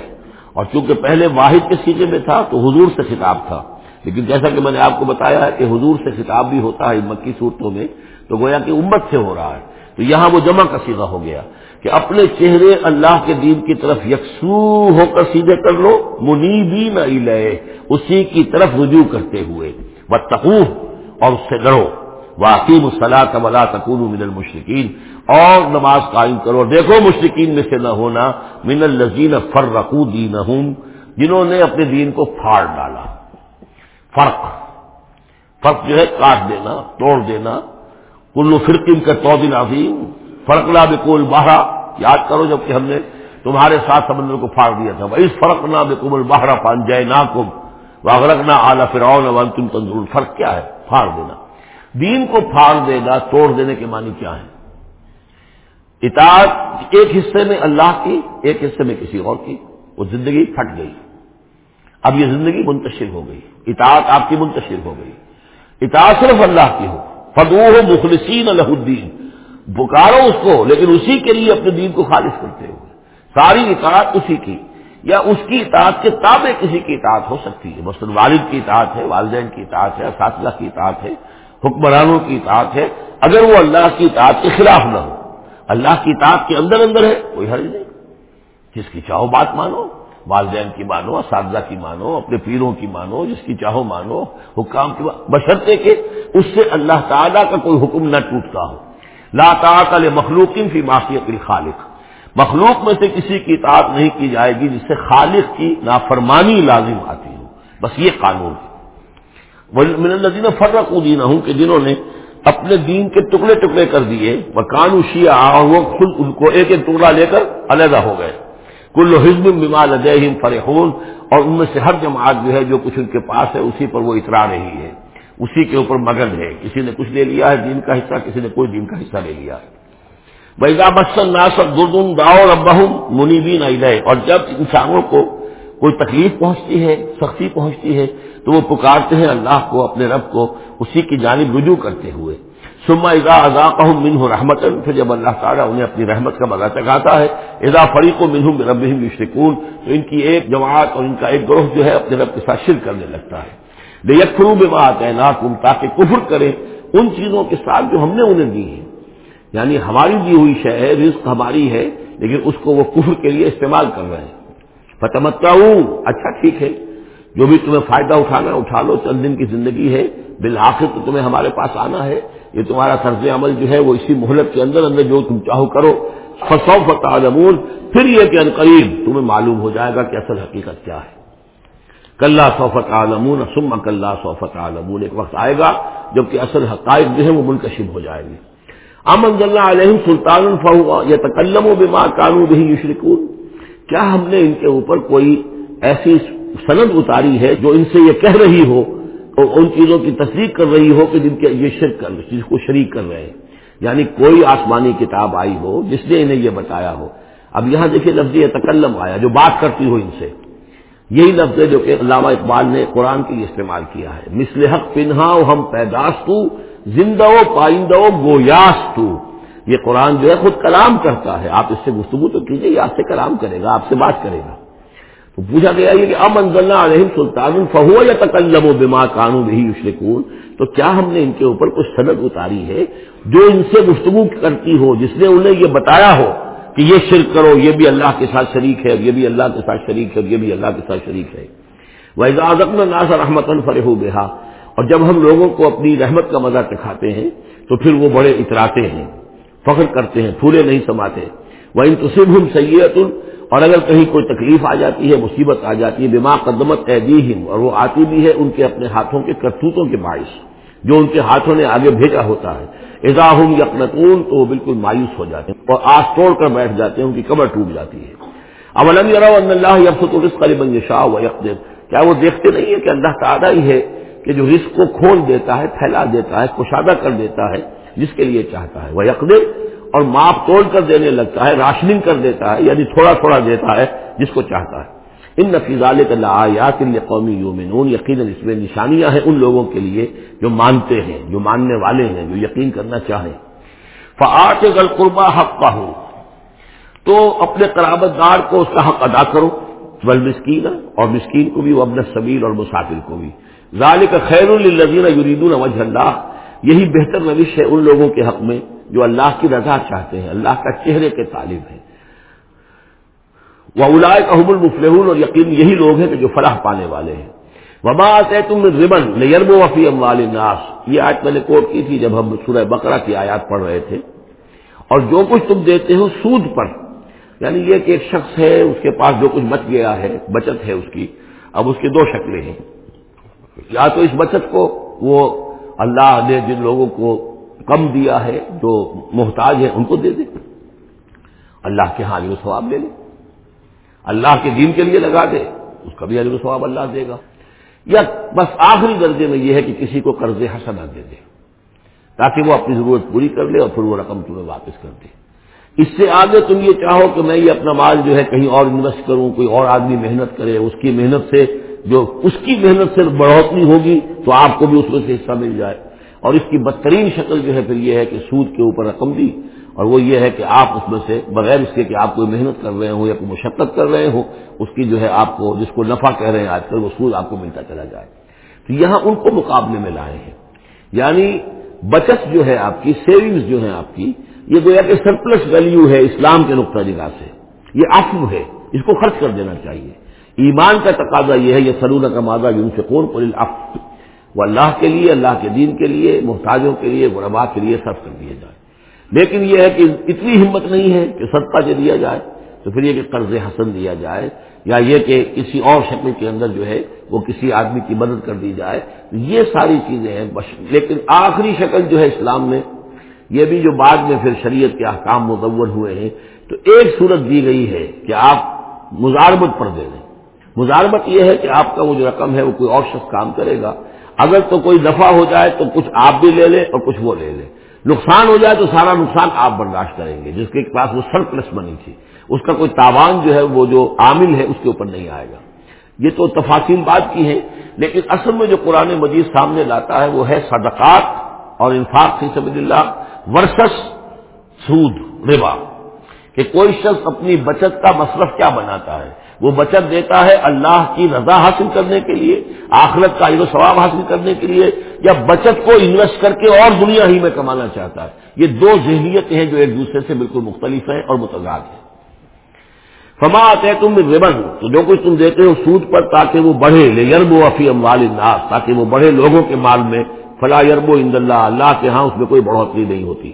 اور چونکہ پہلے واحد کے سیٹے میں تھا، تو حضور سے خطاب تھا۔ لیکن جیسا کہ میں نے آپ کو بتایا ہے کہ حضور سے خطاب بھی ہوتا ہے مکی صورتوں میں، تو گویا کہ امت سے ہو رہا ہے۔ تو یہاں وہ جمع کا سیدھا ہو گیا کہ اپنے چہرے اللہ کے دین کی طرف یکسو ہو کر سیدھے کر لو، منیبین علیہ۔ اسی کی طرف رجوع کرتے ہوئے۔ وہ اور اس سے لڑو واقیم الصلاح ولا تکون من المشرقین اور نماز قائم کرو۔ دیکھو مشرقین میں سے نہ ہونا، من الزین فر رقو دین جنہوں نے اپنے دین کو پھاڑ ڈالا۔ فرق۔ فرق جو ہے، کاٹ دینا، توڑ دینا۔ کلو فرقیم کا تو دن عظیم فرق لا بکول باہرا یاد کرو، جبکہ ہم نے تمہارے ساتھ سمندر کو پھاڑ دیا تھا۔ اس فرق نہ بکول باہرا پان جائے نہ کم واغرق نہ اعلیٰ فرعون تم تنظر فرق کیا ہے؟ پھاڑ دینا۔ دین کو پھاڑ دے گا، توڑ دینے کے معنی کیا ہے اطاعت ایک حصے میں اللہ کی، ایک حصے میں کسی اور کی، وہ زندگی پھٹ گئی۔ اب یہ زندگی منتشر ہو گئی۔ اطاعت آپ کی منتشر ہو گئی۔ اطاعت صرف اللہ کی ہو۔ فدو مخلصین الہ الدین بکارو اس کو، لیکن اسی کے لیے اپنے دین کو خالص کرتے ہوئے۔ ساری اطاعت اسی کی۔ یا اس کی اطاعت کے تابع کسی کی اطاعت ہو سکتی ہے۔ مثلاً والد کی اطاعت ہے، والدین کی اطاعت ہے، اساتذہ کی اطاعت ہے۔ حکمرانوں کی اطاعت ہے، اگر وہ اللہ کی اطاعت کے خلاف نہ ہو۔ اللہ کی اطاعت کے اندر اندر ہے، کوئی حرج نہیں۔ جس کی چاہو بات مانو، والدین کی مانو، اساتذہ کی مانو، اپنے پیروں کی مانو، جس کی چاہو مانو، حکام کی بشرطے کہ اس سے اللہ تعالیٰ کا کوئی حکم نہ ٹوٹتا ہو۔ لا تعالی مخلوق فی معافیت الخالق۔ مخلوق میں سے کسی کی اطاعت نہیں کی جائے گی جس سے خالق کی نافرمانی لازم آتی ہو۔ بس یہ قانون ہے۔ من الدین فرق دین ہوں کہ جنہوں نے اپنے دین کے ٹکڑے ٹکڑے کر دیے وہ کانو شیعہ وہ خود ان کو ایک ایک ٹکڑا لے کر علیحدہ ہو گئے۔ کل حزب بما لدیہم فرحون، اور ان میں سے ہر جماعت جو ہے، جو کچھ ان کے پاس ہے، اسی پر وہ اترا رہی ہے۔ اسی کے اوپر مگن ہے۔ کسی نے کچھ لے لیا ہے دین کا حصہ، کسی نے کوئی دین کا حصہ لے لیا ہے۔ بیگا بسن ناسر دردن داؤ ربہم منیبین علیہ اور جب انسانوں کو کوئی تکلیف پہنچتی ہے، سختی پہنچتی ہے، تو وہ پکارتے ہیں اللہ کو، اپنے رب کو، اسی کی جانب رجوع کرتے ہوئے۔ سما ادا اضاق من ہو رحمت پھر جب اللہ تعالیٰ انہیں اپنی رحمت کا مزہ چکاتا ہے ادا فریق و منہ رب یشرکون، تو ان کی ایک جماعت اور ان کا ایک گروہ جو ہے اپنے رب کے ساتھ شرک کرنے لگتا ہے۔ بے یکرو بے بات ہے تاکہ کفر کرے ان چیزوں کے ساتھ جو ہم نے انہیں دی ہیں۔ یعنی ہماری دی ہوئی شے ہے، رزق ہماری ہے، لیکن اس کو وہ کفر کے لیے استعمال کر رہے ہیں۔ فتمتا اچھا ٹھیک ہے۔ جو بھی تمہیں فائدہ اٹھانا اٹھا لو۔ چند دن کی زندگی ہے۔ بالآخر تو تمہیں ہمارے پاس آنا ہے۔ یہ تمہارا طرز عمل جو ہے، وہ اسی مہلت کے اندر اندر جو تم چاہو کرو۔ فسو فتعلمون پھر یہ کہ قریب تمہیں معلوم ہو جائے گا کہ اصل حقیقت کیا ہے۔ کلّہ صوفت عالمون سم کلّہ صوفت عالمون ایک وقت آئے گا جبکہ اصل حقائق جو ہے وہ منکشب ہو جائے گی امن اللہ علیہ سلطان فہوا یا تکلم و بیمار کانو بھی یشرکون۔ کیا ہم نے ان کے اوپر کوئی ایسی سند اتاری ہے جو ان سے یہ کہہ رہی ہو اور ان چیزوں کی تصدیق کر رہی ہو کہ جن کے یہ شرک کر جس کو شریک کر رہے ہیں؟ یعنی کوئی آسمانی کتاب آئی ہو جس نے انہیں یہ بتایا ہو۔ اب یہاں دیکھیے لفظ یہ تکلم آیا جو بات کرتی ہو ان سے۔ یہی لفظ ہے جو کہ علامہ اقبال نے قرآن کے لیے استعمال کیا ہے۔ مثل حق پنہا ہم پیداش تو زندہ پائندہ گویاس تو یہ قرآن جو ہے خود کلام کرتا ہے۔ آپ اس سے گفتگو تو کیجیے یہ آپ سے کلام کرے گا، آپ سے بات کرے گا۔ تو پوچھا گیا یہ کہ ام انزلنا علیہم سلطان فہو یا تکلم و بما قانون بھی یشرکون۔ تو کیا ہم نے ان کے اوپر کچھ صنعت اتاری ہے جو ان سے گفتگو کرتی ہو، جس نے انہیں یہ بتایا ہو کہ یہ شرک کرو، یہ بھی اللہ کے ساتھ شریک ہے، یہ بھی اللہ کے ساتھ شریک ہے، یہ بھی اللہ کے ساتھ شریک ہے۔ وہ اعزازم ناصر رحمت الفرح بےحا اور جب ہم لوگوں کو اپنی رحمت کا مزہ چکھاتے ہیں، تو پھر وہ بڑے اتراتے ہیں۔ فخر کرتے ہیں، پھولے نہیں سماتے۔ وہ ان تصب ہم سید اور اگر کہیں کوئی تکلیف آ جاتی ہے، مصیبت آ جاتی ہے دماغ قدمت ایدیہم اور وہ آتی بھی ہے ان کے اپنے ہاتھوں کے کرتوتوں کے باعث، جو ان کے ہاتھوں نے آگے بھیجا ہوتا ہے۔ اضاحم یقنتون تو وہ بالکل مایوس ہو جاتے ہیں اور آس توڑ کر بیٹھ جاتے ہیں، ان کی کمر ٹوٹ جاتی ہے۔ اب علم اللہ یبسط الرزق لمن شاہ و یقدر کیا وہ دیکھتے نہیں ہے کہ اللہ تعالیٰ ہی ہے کہ جو رزق کو کھول دیتا ہے، پھیلا دیتا ہے کشادہ کر دیتا ہے۔ جس کے لیے چاہتا ہے۔ وہ یقدر اور ماپ توڑ کر دینے لگتا ہے راشننگ کر دیتا ہے یعنی تھوڑا تھوڑا دیتا ہے جس کو چاہتا ہے۔ ان نفیزال کے لیے قومی یومنون یقیناً اس میں نشانیاں ہیں ان لوگوں کے لیے جو مانتے ہیں، جو ماننے والے ہیں، جو یقین کرنا چاہیں۔ فعت گل قربا حق کا ہو تو اپنے قرابت دار کو اس کا حق ادا کرو۔ بل مسکین اور مسکین کو بھی وہ ابن سبیل اور مسافر کو بھی۔ ذالک خیر الزین یریدون وجہ اللہ یہی بہتر روش ہے ان لوگوں کے حق میں جو اللہ کی رضا چاہتے ہیں، اللہ کا چہرے کے طالب ہیں۔ وہ اولائے کا حب المفلحون اور یقین یہی لوگ ہیں کہ جو فلاح پانے والے ہیں۔ وبا آتے تم ربن نیرب وفی اموال الناس۔ یہ آج میں نے کوٹ کی تھی جب ہم سورہ بقرہ کی آیات پڑھ رہے تھے۔ اور جو کچھ تم دیتے ہو سود پر یعنی یہ کہ ایک شخص ہے، اس کے پاس جو کچھ بچ گیا ہے بچت ہے اس کی، اب اس کی دو شکلیں ہیں۔ یا تو اس بچت کو وہ اللہ نے جن لوگوں کو کم دیا ہے، جو محتاج ہے ان کو دے دے۔ اللہ کے ہاں و ثواب لے لے۔ اللہ کے دین کے لیے لگا دے۔ اس کا بھی علی و ثواب اللہ دے گا۔ یا بس آخری درجے میں یہ ہے کہ کسی کو قرض حسنہ دے دے۔ تاکہ وہ اپنی ضرورت پوری کر لے اور پھر وہ رقم تمہیں واپس کر دے۔ اس سے آگے تم یہ چاہو کہ میں یہ اپنا مال جو ہے کہیں اور انویسٹ کروں، کوئی اور آدمی محنت کرے، اس کی محنت سے جو اس کی محنت سے بڑھوتری ہوگی تو آپ کو بھی اس میں سے حصہ مل جائے۔ اور اس کی بدترین شکل جو ہے پھر یہ ہے کہ سود کے اوپر رقم دی۔ اور وہ یہ ہے کہ آپ اس میں سے بغیر اس کے کہ آپ کوئی محنت کر رہے ہوں یا کوئی مشقت کر رہے ہوں، اس کی جو ہے آپ کو جس کو نفع کہہ رہے ہیں آج کل وہ سود آپ کو ملتا چلا جائے۔ تو یہاں ان کو مقابلے میں لائے ہیں۔ یعنی بچت جو ہے آپ کی سیونگز جو ہے آپ کی، یہ گویا کہ سرپلس ویلیو ہے اسلام کے نقطۂ نگاہ سے۔ یہ افو ہے۔ اس کو خرچ کر دینا چاہیے۔ ایمان کا تقاضا یہ ہے یہ سلون کا مادہ یون سے کون وہ اللہ کے لیے، اللہ کے دین کے لیے، محتاجوں کے لیے غربا کے لیے صرف کر دیا جائے لیکن یہ ہے کہ اتنی ہمت نہیں ہے کہ صدقہ جو دیا جائے، تو پھر یہ کہ قرض حسن دیا جائے، یا یہ کہ کسی اور شکل کے اندر جو ہے وہ کسی آدمی کی مدد کر دی جائے۔ یہ ساری چیزیں ہیں۔ لیکن آخری شکل جو ہے اسلام میں، یہ بھی جو بعد میں پھر شریعت کے احکام مزور ہوئے ہیں، تو ایک صورت دی گئی ہے کہ آپ مزاربت پر دے دیں۔ مزاربت یہ ہے کہ آپ کا وہ جو رقم ہے وہ کوئی اور شخص کام کرے گا۔ اگر تو کوئی دفع ہو جائے تو کچھ آپ بھی لے لیں اور کچھ وہ لے لیں۔ نقصان ہو جائے تو سارا نقصان آپ برداشت کریں گے۔ جس کے پاس وہ سرپلس بنی تھی۔ اس کا کوئی تاوان جو ہے وہ جو عامل ہے اس کے اوپر نہیں آئے گا۔ یہ تو تفاصیل بات کی ہے لیکن اصل میں جو قرآن مجید سامنے لاتا ہے وہ ہے صدقات اور انفاق فی سبیل اللہ ورسس سود، ربا۔ کہ کوئی شخص اپنی بچت کا مصرف کیا بناتا ہے؟ وہ بچت دیتا ہے اللہ کی رضا حاصل کرنے کے لیے، آخرت کا عید و ثواب حاصل کرنے کے لیے، یا بچت کو انویسٹ کر کے اور دنیا ہی میں کمانا چاہتا ہے۔ یہ دو ذہنیتیں ہیں جو ایک دوسرے سے بالکل مختلف ہیں اور متضاد ہیں۔ فما آتے تم ربن تو جو کچھ تم دیتے ہو سود پر تاکہ وہ بڑھے لے یرب و افی اموال الناس، تاکہ وہ بڑھے لوگوں کے مال میں۔ فلا یرب و اند اللہ اللہ کے ہاں اس میں کوئی بڑھوتری نہیں ہوتی۔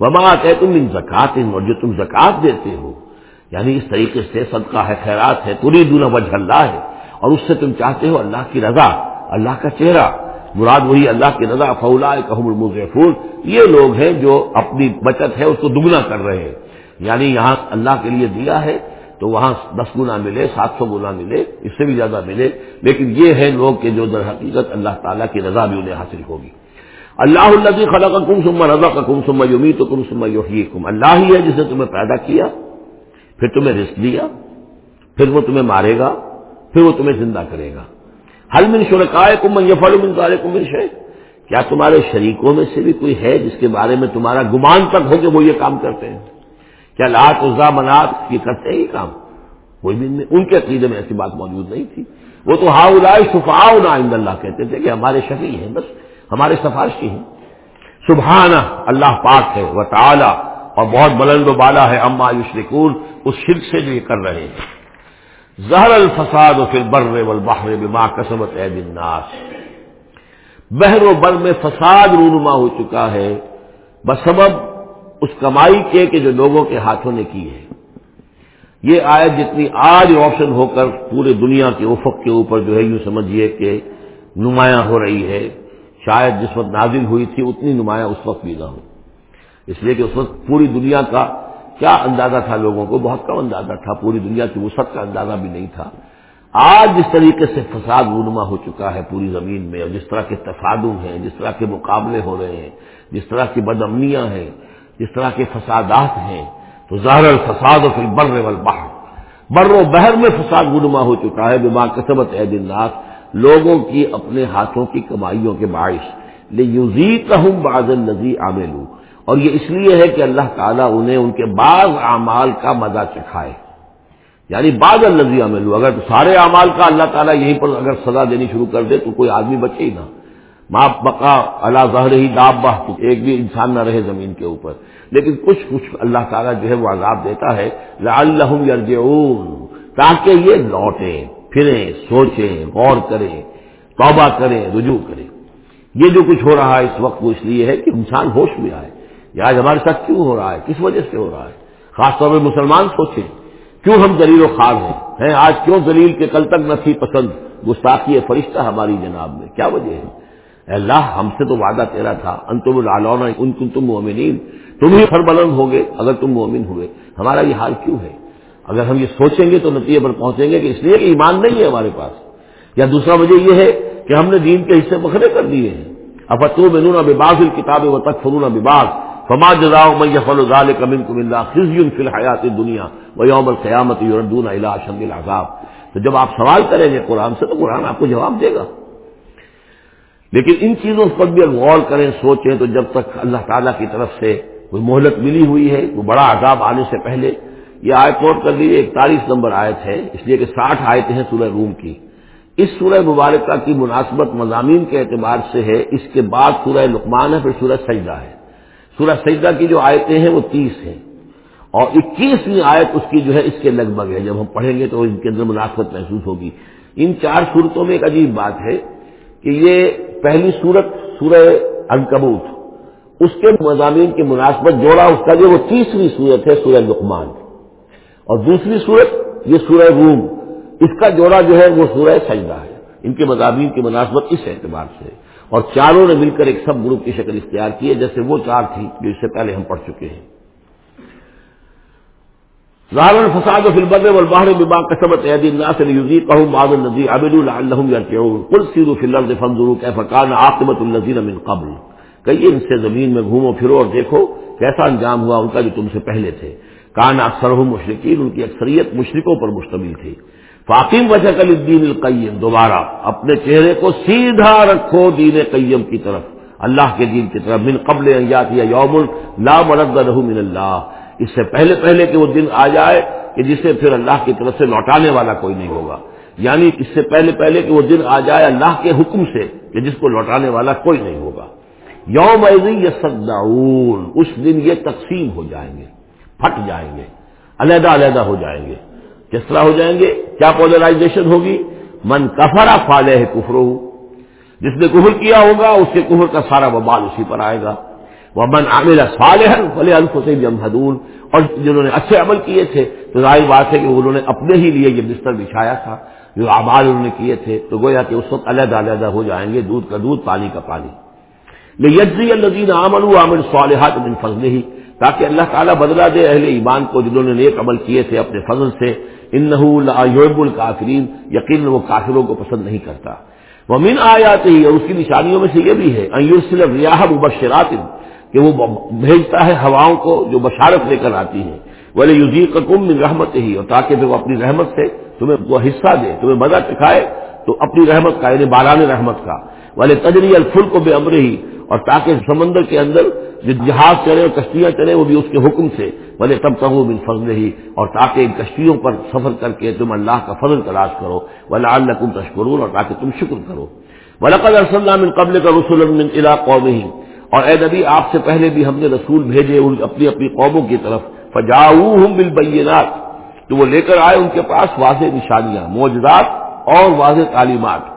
وما آتے تم ان زکات اور جو تم زکات دیتے ہو یعنی اس طریقے سے صدقہ ہے، خیرات ہے پوری دونوں وجہ اللہ ہے۔ اور اس سے تم چاہتے ہو اللہ کی رضا، اللہ کا چہرہ۔ مراد وہی اللہ کی رضا فولا کہم المغفور یہ لوگ ہیں جو اپنی بچت ہے، اس کو دگنا کر رہے ہیں۔ یعنی یہاں اللہ کے لیے دیا ہے، تو وہاں دس گنا ملے، سات سو گنا ملے، اس سے بھی زیادہ ملے۔ لیکن یہ ہے لوگ کہ جو در حقیقت اللہ تعالیٰ کی رضا بھی انہیں حاصل ہوگی۔ اللہ اللہ خلا کا کم سما رضا کا کم سما یومی تو کم سما یوہی کم اللہ ہی ہے جس نے تمہیں پیدا کیا۔ پھر تمہیں رسک دیا، پھر وہ تمہیں مارے گا، پھر وہ تمہیں زندہ کرے گا۔ حل من شرکائے کم یہ من تارے کم شے کیا تمہارے شریکوں میں سے بھی کوئی ہے جس کے بارے میں تمہارا گمان تک ہو کہ وہ یہ کام کرتے ہیں؟ کیا لات عزا منات، یہ کرتے ہیں یہ کام؟ کوئی بھی نہیں، ان کے عقیدے میں ایسی بات موجود نہیں تھی۔ وہ تو ہاؤ لائے شفا آئند اللہ کہتے تھے کہ ہمارے شفیع ہیں، بس ہمارے سفارشی ہیں۔ سبحانہ، اللہ پاک ہے وہ تعالی اور بہت بلند و بالا ہے اما یشرکون۔ اس شرک سے جو یہ کر رہے ہیں۔ زہر الفساد و پھر بر والبحر بما کسبت اے الناس بحر و بر میں فساد رونما ہو چکا ہے۔ بسبب اس کمائی کے کہ جو لوگوں کے ہاتھوں نے کی ہے۔ یہ آیت جتنی آج روشن ہو کر پورے دنیا کے افق کے اوپر جو ہے یوں سمجھیے کہ نمایاں ہو رہی ہے۔ شاید جس وقت نازل ہوئی تھی اتنی نمایاں اس وقت بھی نہ ہو۔ اس لیے کہ اس وقت پوری دنیا کا کیا اندازہ تھا لوگوں کو؟ بہت کم اندازہ تھا پوری دنیا کی وسعت کا اندازہ بھی نہیں تھا۔ آج جس طریقے سے فساد رونما ہو چکا ہے پوری زمین میں اور جس طرح کے تفادم ہیں، جس طرح کے مقابلے ہو رہے ہیں، جس طرح کی بد امنیاں ہیں، جس طرح کے فسادات ہیں، تو ظاہر الفساد و پھر بر والبحر۔ بر و بحر میں فساد گنما ہو چکا ہے بیمار کسبت ہے دن رات لوگوں کی اپنے ہاتھوں کی کمائیوں کے باعث۔ لیزید ہوں باز النزی عامل اور یہ اس لیے ہے کہ اللہ تعالیٰ انہیں ان کے بعض اعمال کا مزہ چکھائے۔ یعنی بعض النزی عامل اگر سارے اعمال کا اللہ تعالیٰ یہیں پر اگر سزا دینی شروع کر دے تو کوئی آدمی بچے ہی نہ۔ ماں بقا اللہ ظہر ہی داب تو ایک بھی انسان نہ رہے زمین کے اوپر۔ لیکن کچھ کچھ اللہ تعالیٰ جو ہے وہ عذاب دیتا ہے۔ لعلہم یرجعون، تاکہ یہ لوٹیں، پھریں، سوچیں، غور کریں، توبہ کریں، رجوع کریں۔ یہ جو کچھ ہو رہا ہے اس وقت وہ اس لیے ہے کہ انسان ہوش میں آئے۔ یہ آج ہمارے ساتھ کیوں ہو رہا ہے؟ کس وجہ سے ہو رہا ہے؟ خاص طور پہ مسلمان سوچیں، کیوں ہم دلیل و خوار ہیں؟ آج کیوں دلیل کے کل تک نہ تھی پسند؟ گستاخی فرشتہ ہماری جناب میں، کیا وجہ ہے؟ اللہ، ہم سے تو وعدہ تیرا تھا، انتم العلون ان کن تم مومنین، تم ہی فر بلند ہوگے اگر تم مومن ہوئے، ہمارا یہ حال کیوں ہے؟ اگر ہم یہ سوچیں گے تو نتیجے پر پہنچیں گے کہ اس لیے کہ ایمان نہیں ہے ہمارے پاس۔ یا دوسرا وجہ یہ ہے کہ ہم نے دین کے حصے بکھرے کر دیے ہیں۔ اب تو بنون بباغ الکتاب و تک فرون بباغ فما جزا من یفل ذلك منكم الا خزي في الحیات الدنیا ويوم القيامه يردون الى اشد العذاب تو جب آپ سوال کریں گے قرآن سے تو قرآن آپ کو جواب دے گا لیکن ان چیزوں پر بھی اگر غور کریں سوچیں تو جب تک اللہ تعالیٰ کی طرف سے کوئی مہلت ملی ہوئی ہے وہ بڑا عذاب آنے سے پہلے یہ آیت نوٹ کر لیجیے اکتالیس نمبر آیت ہے اس لیے کہ ساٹھ آیتیں ہیں سورہ روم کی اس سورہ مبارکہ کی مناسبت مضامین کے اعتبار سے ہے اس کے بعد سورہ لقمان ہے پھر سورہ سجدہ ہے سورہ سجدہ کی جو آیتیں ہیں وہ تیس ہیں۔ اور اکیسویں آیت اس کی جو ہے اس کے لگ بھگ ہے۔ جب ہم پڑھیں گے تو ان کے اندر مناسبت محسوس ہوگی۔ ان چار صورتوں میں ایک عجیب بات ہے کہ یہ پہلی صورت سورہ انکبوت اس کے مضامین کی مناسبت جوڑا اس کا جو وہ تیسری صورت ہے سورہ لقمان۔ اور دوسری صورت یہ سورہ روم، اس کا جوڑا جو ہے وہ سورہ سجدہ ہے۔ ان کے مضامین کی مناسبت اس اعتبار سے۔ اور چاروں نے مل کر ایک سب گروپ کی شکل اختیار کی ہے، جیسے وہ چار تھی جو اس سے پہلے ہم پڑھ چکے ہیں۔ ظاہر فساد فی البر والبحر بما كسبت ايدي الناس ليذيقهم بعض الذي عملوا لعلهم يرجعون قل سيروا في الارض فانظروا كيف كان عاقبه الذين من قبل۔ کئی ان سے زمین میں گھومو پھرو اور دیکھو کیسا انجام ہوا ان کا جو تم سے پہلے تھے۔ کان اکثر مشرقین ان کی اکثریت مشرقوں پر مشتمل تھی۔ فاقیم وجہ کل الدین القیم، دوبارہ اپنے چہرے کو سیدھا رکھو دین قیم کی طرف، اللہ کے دین کی طرف، من قبل یا یوم لا مرد له من اللہ۔ اس سے پہلے پہلے کہ وہ دن آ جائے کہ جسے پھر اللہ کی طرف سے لوٹانے والا کوئی نہیں ہوگا۔ یعنی اس سے پہلے پہلے کہ وہ دن آ جائے اللہ کے حکم سے کہ جس کو لوٹانے والا کوئی نہیں ہوگا۔ یوم یہ اس دن یہ تقسیم ہو جائیں گے، پھٹ جائیں گے، علیحدہ علیحدہ ہو جائیں گے۔ کس طرح ہو جائیں گے، کیا پولرائزیشن ہوگی؟ من کفرا فالح کفر جس نے کفر کیا ہوگا، اس کے کفر کا سارا وبال اسی پر آئے گا۔ وہ من عامل صالح بھلے الف سے جمہدون اور جنہوں نے اچھے عمل کیے تھے، تو ظاہر بات ہے کہ انہوں نے اپنے ہی لیے یہ بستر بچھایا تھا۔ جو اعمال انہوں نے کیے تھے، تو گویا کہ اس وقت علیحدہ علیحدہ ہو جائیں گے، دودھ کا دودھ، پانی کا پانی۔ یزی الدین عامن عامر صالحات من فضل ہی تاکہ اللہ تعالیٰ بدلا دے اہل ایمان کو، جنہوں نے نیک عمل کیے تھے اپنے فضل سے۔ ان یوب الکافرین یقین وہ کافروں کو پسند نہیں کرتا۔ وہ آیات ہی اور اس کی نشانیوں میں سے یہ بھی ہے ریاح مبشرات، کہ وہ بھیجتا ہے ہواؤں کو جو بشارت لے کر آتی ہیں۔ بولے یوزی کم رحمت ہی اور تاکہ پھر وہ اپنی رحمت سے تمہیں وہ حصہ دے، تمہیں مزہ چکھائے تو اپنی رحمت کا یعنی باران رحمت کا۔ والے تجری الفل کو بے امر ہی اور تاکہ سمندر کے اندر جو جہاز چلے اور کشتیاں چلے وہ بھی اس کے حکم سے بولے تب تک وہ بن فضل ہی اور تاکہ ان کشتیوں پر سفر کر کے تم اللہ کا فضل تلاش کرو ولا اللہ تشکرون اور تاکہ تم شکر کرو ولقد ارسلنا من قبل کا رسول من الى قومه اور اے نبی آپ سے پہلے بھی ہم نے رسول بھیجے ان اپنی اپنی قوموں کی طرف فجاؤہم بالبینات تو وہ لے کر آئے ان کے پاس واضح نشانیاں، معجزات اور واضح تعلیمات۔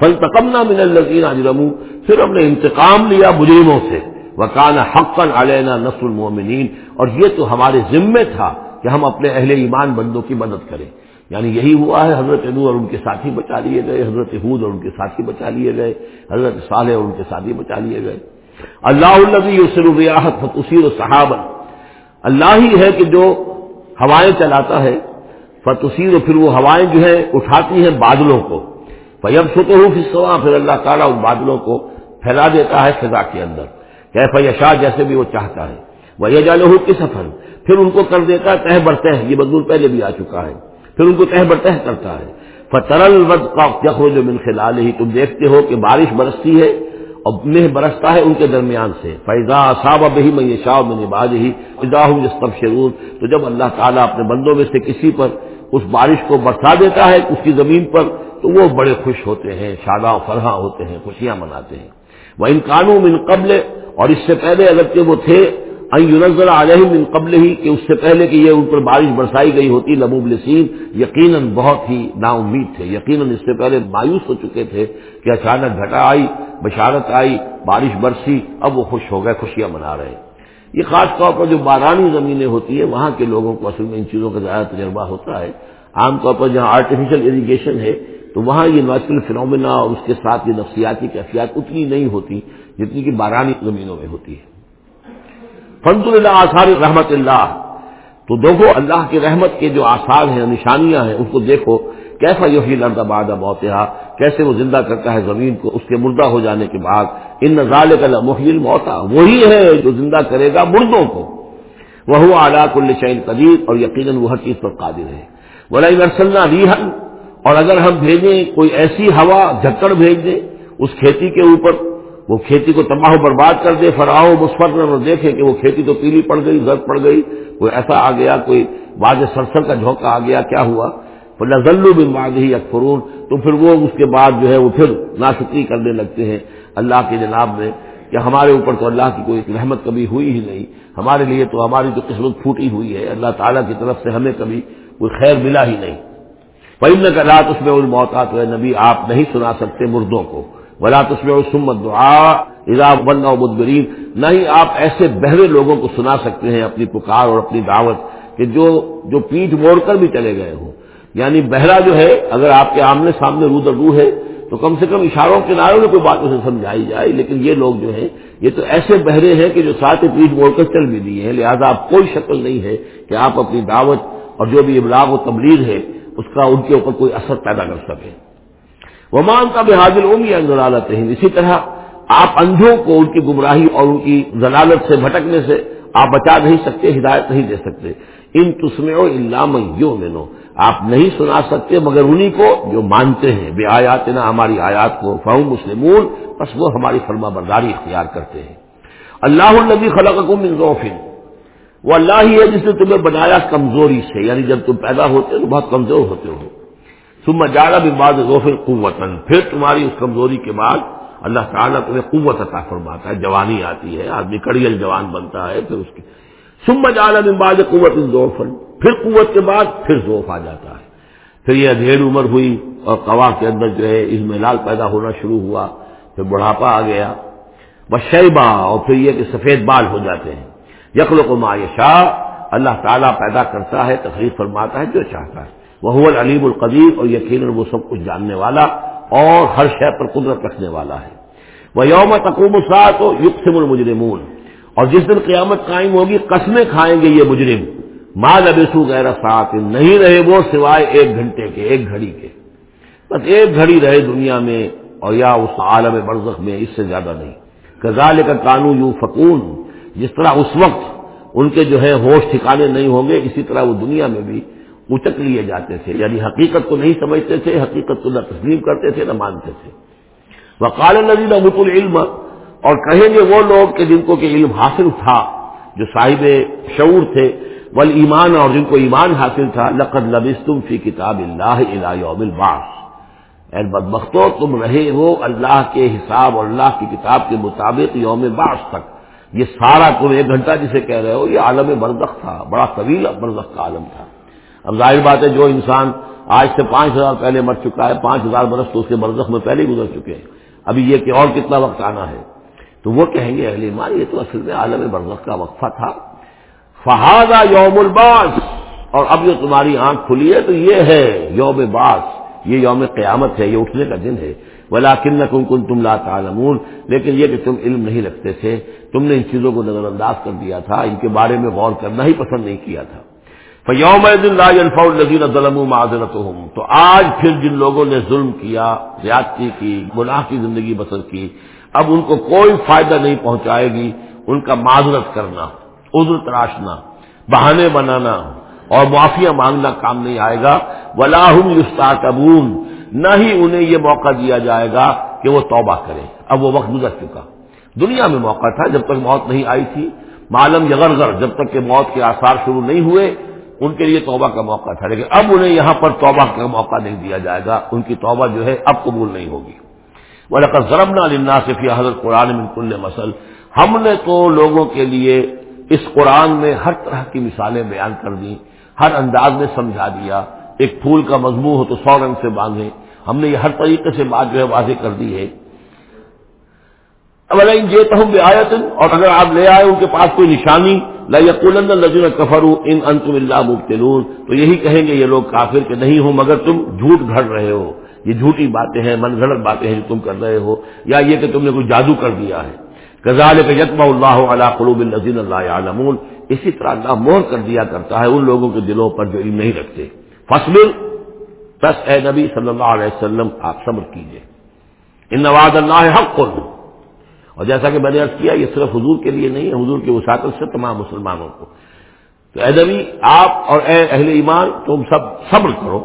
فل تکمنا من الزین اجرم پھر ہم نے انتقام لیا مجرموں سے. وکان حقن علینا نسل المومنین اور یہ تو ہمارے ذمے تھا کہ ہم اپنے اہل ایمان بندوں کی مدد کریں. یعنی یہی ہوا ہے، حضرت نو اور ان کے ساتھی بچا لیے گئے، حضرت حود اور ان کے ساتھی بچا لیے گئے، حضرت صالح اور ان کے ساتھی بچا لیے گئے. اللہ النبی یسر ریاحت فتوسیر صحابہ اللہ ہی ہے کہ جو ہوائیں چلاتا ہے فتوسیر پھر وہ ہوائیں جو ہے اٹھاتی ہیں بادلوں کو. فیب سکو ہوں پھر پھر اللہ تعالیٰ ان بادلوں کو پھیلا دیتا ہے فضا کے اندر۔ کہ فیشا جیسے بھی وہ چاہتا ہے۔ وہ یہ جالو کس سفر، پھر ان کو کر دیتا ہے تہ برتے ہیں یہ بدور پہلے بھی آ چکا ہے۔ پھر ان کو تہ برتہ کرتا ہے۔ فترل ود کا یخر جو من خلال ہی تم دیکھتے ہو کہ بارش برستی ہے اور مہ برستا ہے ان کے درمیان سے۔ فیضا صاب بہی میں شاہ میں نباز ہی فضا ہوں جس طب شرور تو جب اللہ تعالیٰ اپنے بندوں میں سے کسی پر اس بارش کو برسا دیتا ہے، اس کی زمین پر تو وہ بڑے خوش ہوتے ہیں، شاداں فرحاں ہوتے ہیں، خوشیاں مناتے ہیں۔ وہ ان قانون ان قبل، اور اس سے پہلے اگرچہ وہ تھے یونزل علیہ من قبل ہی کہ اس سے پہلے کہ یہ ان پر بارش برسائی گئی ہوتی لموب لسین یقیناً بہت ہی نا امید تھے۔ یقیناً اس سے پہلے مایوس ہو چکے تھے کہ اچانک گھٹا آئی، بشارت آئی، بارش برسی، اب وہ خوش ہو گئے، خوشیاں منا رہے یہ خاص طور پر جو بارانی زمینیں ہوتی ہیں، وہاں کے لوگوں کو اصل میں ان چیزوں کا زیادہ تجربہ ہوتا ہے۔ عام طور پر جہاں آرٹیفیشل اریگیشن ہے تو وہاں یہ نیچرل فنومنا اور اس کے ساتھ یہ نفسیاتی کیفیات اتنی نہیں ہوتی جتنی کہ بارانی زمینوں میں ہوتی ہے۔ فنت اللہ، آثار رحمت اللہ۔ تو دیکھو، اللہ کی رحمت کے جو آثار ہیں، نشانیاں ہیں اس کو دیکھو۔ کیسا یہی لرد آباد موتحا کیسے وہ زندہ کرتا ہے زمین کو؟ اس کے مردہ ہو جانے کے بعد۔ ان نظال کا محل موتا وہی ہے جو زندہ کرے گا مردوں کو۔ وہ اعلیٰ کل شعین قدیر۔ اور یقیناً وہ ہر چیز پر قادر ہے۔ بولا ارسلنا ریحن اور اگر ہم بھیجیں کوئی ایسی ہوا جھکڑ بھیج دیں اس کھیتی کے اوپر، وہ کھیتی کو تباہ و برباد کر دے، فراؤ مسفر اور دیکھے کہ وہ کھیتی تو پیلی پڑ گئی، زرد پڑ گئی، کوئی ایسا آ گیا، کوئی واضح سرسر کا جھونکا آ گیا، کیا ہوا؟ نزلو بن باغ ہی اکفرون تو پھر وہ اس کے بعد جو ہے وہ پھر ناشکری کرنے لگتے ہیں اللہ کے جناب میں کہ ہمارے اوپر تو اللہ کی کوئی رحمت کبھی ہوئی ہی نہیں، ہمارے لیے تو ہماری تو قسمت پھوٹی ہوئی ہے، اللہ تعالیٰ کی طرف سے ہمیں کبھی کوئی خیر ملا ہی نہیں۔ پہلے کا رات اس میں الموتات ہے نبی آپ نہیں سنا سکتے مردوں کو۔ ولا اس میں سمت دعا اضاف بن مدبرین نہ ہی آپ ایسے بہرے لوگوں کو سنا سکتے ہیں اپنی پکار اور اپنی دعوت کہ جو جو پیٹ موڑ کر بھی چلے گئے ہوں۔ یعنی بہرا جو ہے، اگر آپ کے آمنے سامنے رو در رو ہے، تو کم سے کم اشاروں کے ناروں میں کوئی بات اسے سمجھائی جائے۔ لیکن یہ لوگ جو ہیں، یہ تو ایسے بہرے ہیں کہ جو ساتھ پیٹ موڑ کر چل بھی دیے ہیں۔ لہذا آپ کوئی شکل نہیں ہے کہ آپ اپنی دعوت اور جو بھی ابلاغ و تبلیغ ہے اس کا ان کے اوپر کوئی اثر پیدا کر سکے۔ وہ مانتا بے حاضر ہوں گی ضلالت اسی طرح آپ اندھوں کو ان کی گمراہی اور ان کی ضلالت سے بھٹکنے سے آپ بچا نہیں سکتے، ہدایت نہیں دے سکتے۔ ان تسمے علام یوں مینو آپ نہیں سنا سکتے مگر انہی کو جو مانتے ہیں۔ بے آیات نہ ہماری آیات کو۔ فہم مسلمون۔ بس وہ ہماری فرما برداری اختیار کرتے ہیں۔ اللہ النبی خلق من ضوفن وہ اللہ ہی ہے جس نے تمہیں بنایا کمزوری سے یعنی جب تم پیدا ہوتے تو بہت کمزور ہوتے ہو۔ تم جانا بھی بعد ظوفر قوتن پھر تمہاری اس کمزوری کے بعد اللہ تعالیٰ تمہیں قوت عطا فرماتا ہے، جوانی آتی ہے، آدمی کڑیل جوان بنتا ہے، پھر اس کی۔ سم جانا بھی بعد قوت ظوفن پھر قوت کے بعد پھر ذوف آ جاتا ہے۔ پھر یہ ادھیڑ عمر ہوئی اور قوا کے اندر جو ہے اس میں لال پیدا ہونا شروع ہوا، پھر بڑھاپا آ گیا۔ بس اور پھر یہ کہ سفید بال ہو جاتے ہیں۔ یقل کو شاہ اللہ تعالیٰ پیدا کرتا ہے تقریب فرماتا ہے جو چاہتا ہے۔ وہ العلیم القدیر، اور یقیناً وہ سب کچھ جاننے والا اور ہر شے پر قدرت رکھنے والا ہے۔ وہ یوم تقوم سات و یقسم المجرمون۔ اور جس دن قیامت قائم ہوگی، قسمیں کھائیں گے یہ مجرم۔ مال ابسو غیر سات نہیں رہے وہ سوائے ایک گھنٹے کے، ایک گھڑی کے۔ بس ایک گھڑی رہے دنیا میں، اور یا اس عالم برزخ میں، اس سے زیادہ نہیں۔ کزال کا قانون یو فکون جس طرح اس وقت ان کے جو ہے ہوش ٹھکانے نہیں ہوں گے، اسی طرح وہ دنیا میں بھی اچک لیے جاتے تھے۔ یعنی حقیقت کو نہیں سمجھتے تھے، حقیقت کو نہ تسلیم کرتے تھے، نہ مانتے تھے۔ وقال نظیر ابت العلم، اور کہیں گے وہ لوگ کہ جن کو کہ علم حاصل تھا، جو صاحب شعور تھے ول ایمان اور جن کو ایمان حاصل تھا، لقد لبستم فی کتاب اللہ یوم الباس اے بدبختو، تم رہے ہو اللہ کے حساب اور اللہ کی کتاب کے مطابق یوم باس تک۔ یہ سارا تم ایک گھنٹہ جسے کہہ رہے ہو، یہ عالم برزخ تھا، بڑا طویل برزخ کا عالم تھا۔ اب ظاہر بات ہے جو انسان آج سے پانچ ہزار پہلے مر چکا ہے، پانچ ہزار برس تو اس کے برزخ میں پہلے ہی گزر چکے ہیں۔ ابھی یہ کہ اور کتنا وقت آنا ہے؟ تو وہ کہیں گے اہلی ماں یہ تو اصل میں عالم برزخ کا وقفہ تھا۔ فہذا یوم الباس اور اب جو تمہاری آنکھ کھلی ہے تو یہ ہے یوم باس یہ یوم قیامت ہے، یہ اٹھنے کا دن ہے۔ بلا کن تم لا تعلمون۔ لیکن یہ کہ تم علم نہیں رکھتے تھے، تم نے ان چیزوں کو نظر انداز کر دیا تھا، ان کے بارے میں غور کرنا ہی پسند نہیں کیا تھا۔ یوم النزین ظلم معذرت تو آج پھر جن لوگوں نے ظلم کیا، زیادتی کی، گناہ کی زندگی بسر کی، اب ان کو کوئی فائدہ نہیں پہنچائے گی۔ ان کا معذرت کرنا، عذر تراشنا، بہانے بنانا اور معافیا مانگنا کام نہیں آئے گا۔ ولاحم یستاقبون نہ ہی انہیں یہ موقع دیا جائے گا کہ وہ توبہ کرے اب وہ وقت گزر چکا۔ دنیا میں موقع تھا جب تک موت نہیں آئی تھی۔ معلوم یغرگر جب تک کہ موت کے آثار شروع نہیں ہوئے، ان کے لیے توبہ کا موقع تھا۔ لیکن اب انہیں یہاں پر توبہ کا موقع نہیں دیا جائے گا۔ ان کی توبہ جو ہے اب قبول نہیں ہوگی۔ وہ ضرب نہ صفی حضرت قرآن کل مسل ہم نے تو لوگوں کے لیے اس قرآن میں ہر طرح کی مثالیں بیان کر دی ہر انداز میں سمجھا دیا۔ ایک پھول کا مضمون ہو تو سو رنگ سے باندھے ہم نے یہ ہر طریقے سے بات جو ہے واضح کر دی ہے۔ اب اگر ان جیت ہوں بے اور اگر آپ لے آئے ان کے پاس کوئی نشانی لذین کفر ان انتم اللہ مبتلون۔ تو یہی کہیں گے، یہ لوگ کافر کے نہیں ہوں، مگر تم جھوٹ گھڑ رہے ہو۔ یہ جھوٹی باتیں ہیں، من گھڑت باتیں ہیں جو تم کر رہے ہو۔ یا یہ کہ تم نے کوئی جادو کر دیا ہے۔ غزال کے یتم اللہ علیہ قلوب النزین اللہ عالمون اسی طرح اللہ مور کر دیا کرتا ہے ان لوگوں کے دلوں پر جو علم نہیں رکھتے۔ فصل بس اے نبی صلی اللہ علیہ وسلم، آپ صبر کیجیے ان نواز اللہ حق۔ کو اور جیسا کہ میں نے عرض کیا، یہ صرف حضور کے لیے نہیں ہے، حضور کی وساطت سے تمام مسلمانوں کو۔ تو اے نبی، آپ اور اے اہل ایمان، تم سب صبر کرو۔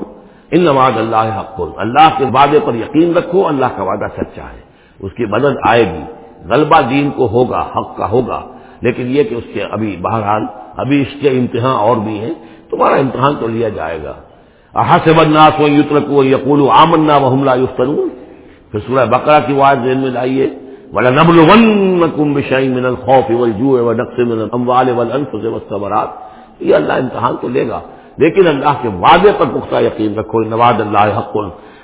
ان نواز اللہ حق۔ اللہ کے وعدے پر یقین رکھو، اللہ کا وعدہ سچا ہے۔ اس کی مدد آئے گی۔ غلبہ دین کو ہوگا، حق کا ہوگا۔ لیکن یہ کہ اس کے ابھی بہرحال، ابھی اس کے امتحان اور بھی ہیں، تمہارا امتحان تو لیا جائے گا۔ سے بدناس و یوترک یقول آمنا و حملہ یفترون پھر سورہ بکرا کی وعد ذہن میں لائیے بڑا نبل ون کم بشائی من الخوف والجوع ونقص من الاموال والانفس والثمرات۔ یہ اللہ امتحان تو لے گا، لیکن اللہ کے وعدے پر پختہ یقین رکھو نواد اللہ حق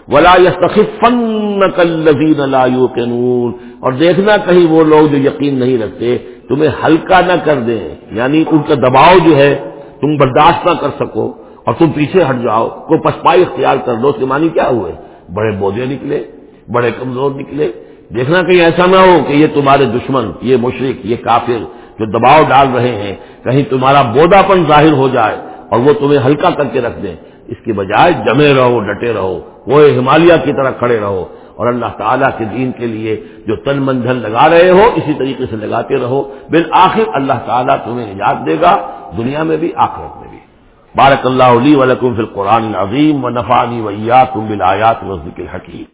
ولا يستخفنك الذين لا يوقنون۔ اور دیکھنا کہیں وہ لوگ جو یقین نہیں رکھتے، تمہیں ہلکا نہ کر دیں یعنی ان کا دباؤ جو ہے تم برداشت نہ کر سکو۔ اور تم پیچھے ہٹ جاؤ، کو پسپائی اختیار کر دو، اس کے معنی کیا ہوئے؟ بڑے بودے نکلے، بڑے کمزور نکلے۔ دیکھنا کہیں ایسا نہ ہو کہ یہ تمہارے دشمن، یہ مشرق یہ کافر جو دباؤ ڈال رہے ہیں، کہیں تمہارا بودا پن ظاہر ہو جائے اور وہ تمہیں ہلکا کر کے رکھ دیں۔ اس کے بجائے جمے رہو، ڈٹے رہو وہ ہمالیہ کی طرح کھڑے رہو۔ اور اللہ تعالیٰ کے دین کے لیے جو تن من دھن لگا رہے ہو، اسی طریقے سے لگاتے رہو۔ بالآخر اللہ تعالیٰ تمہیں نجات دے گا، دنیا میں بھی آخرت میں۔ بارک اللہ علی ولکم فی القرآن العظیم و نفانی ویا تم بلایات و ذکر حکیم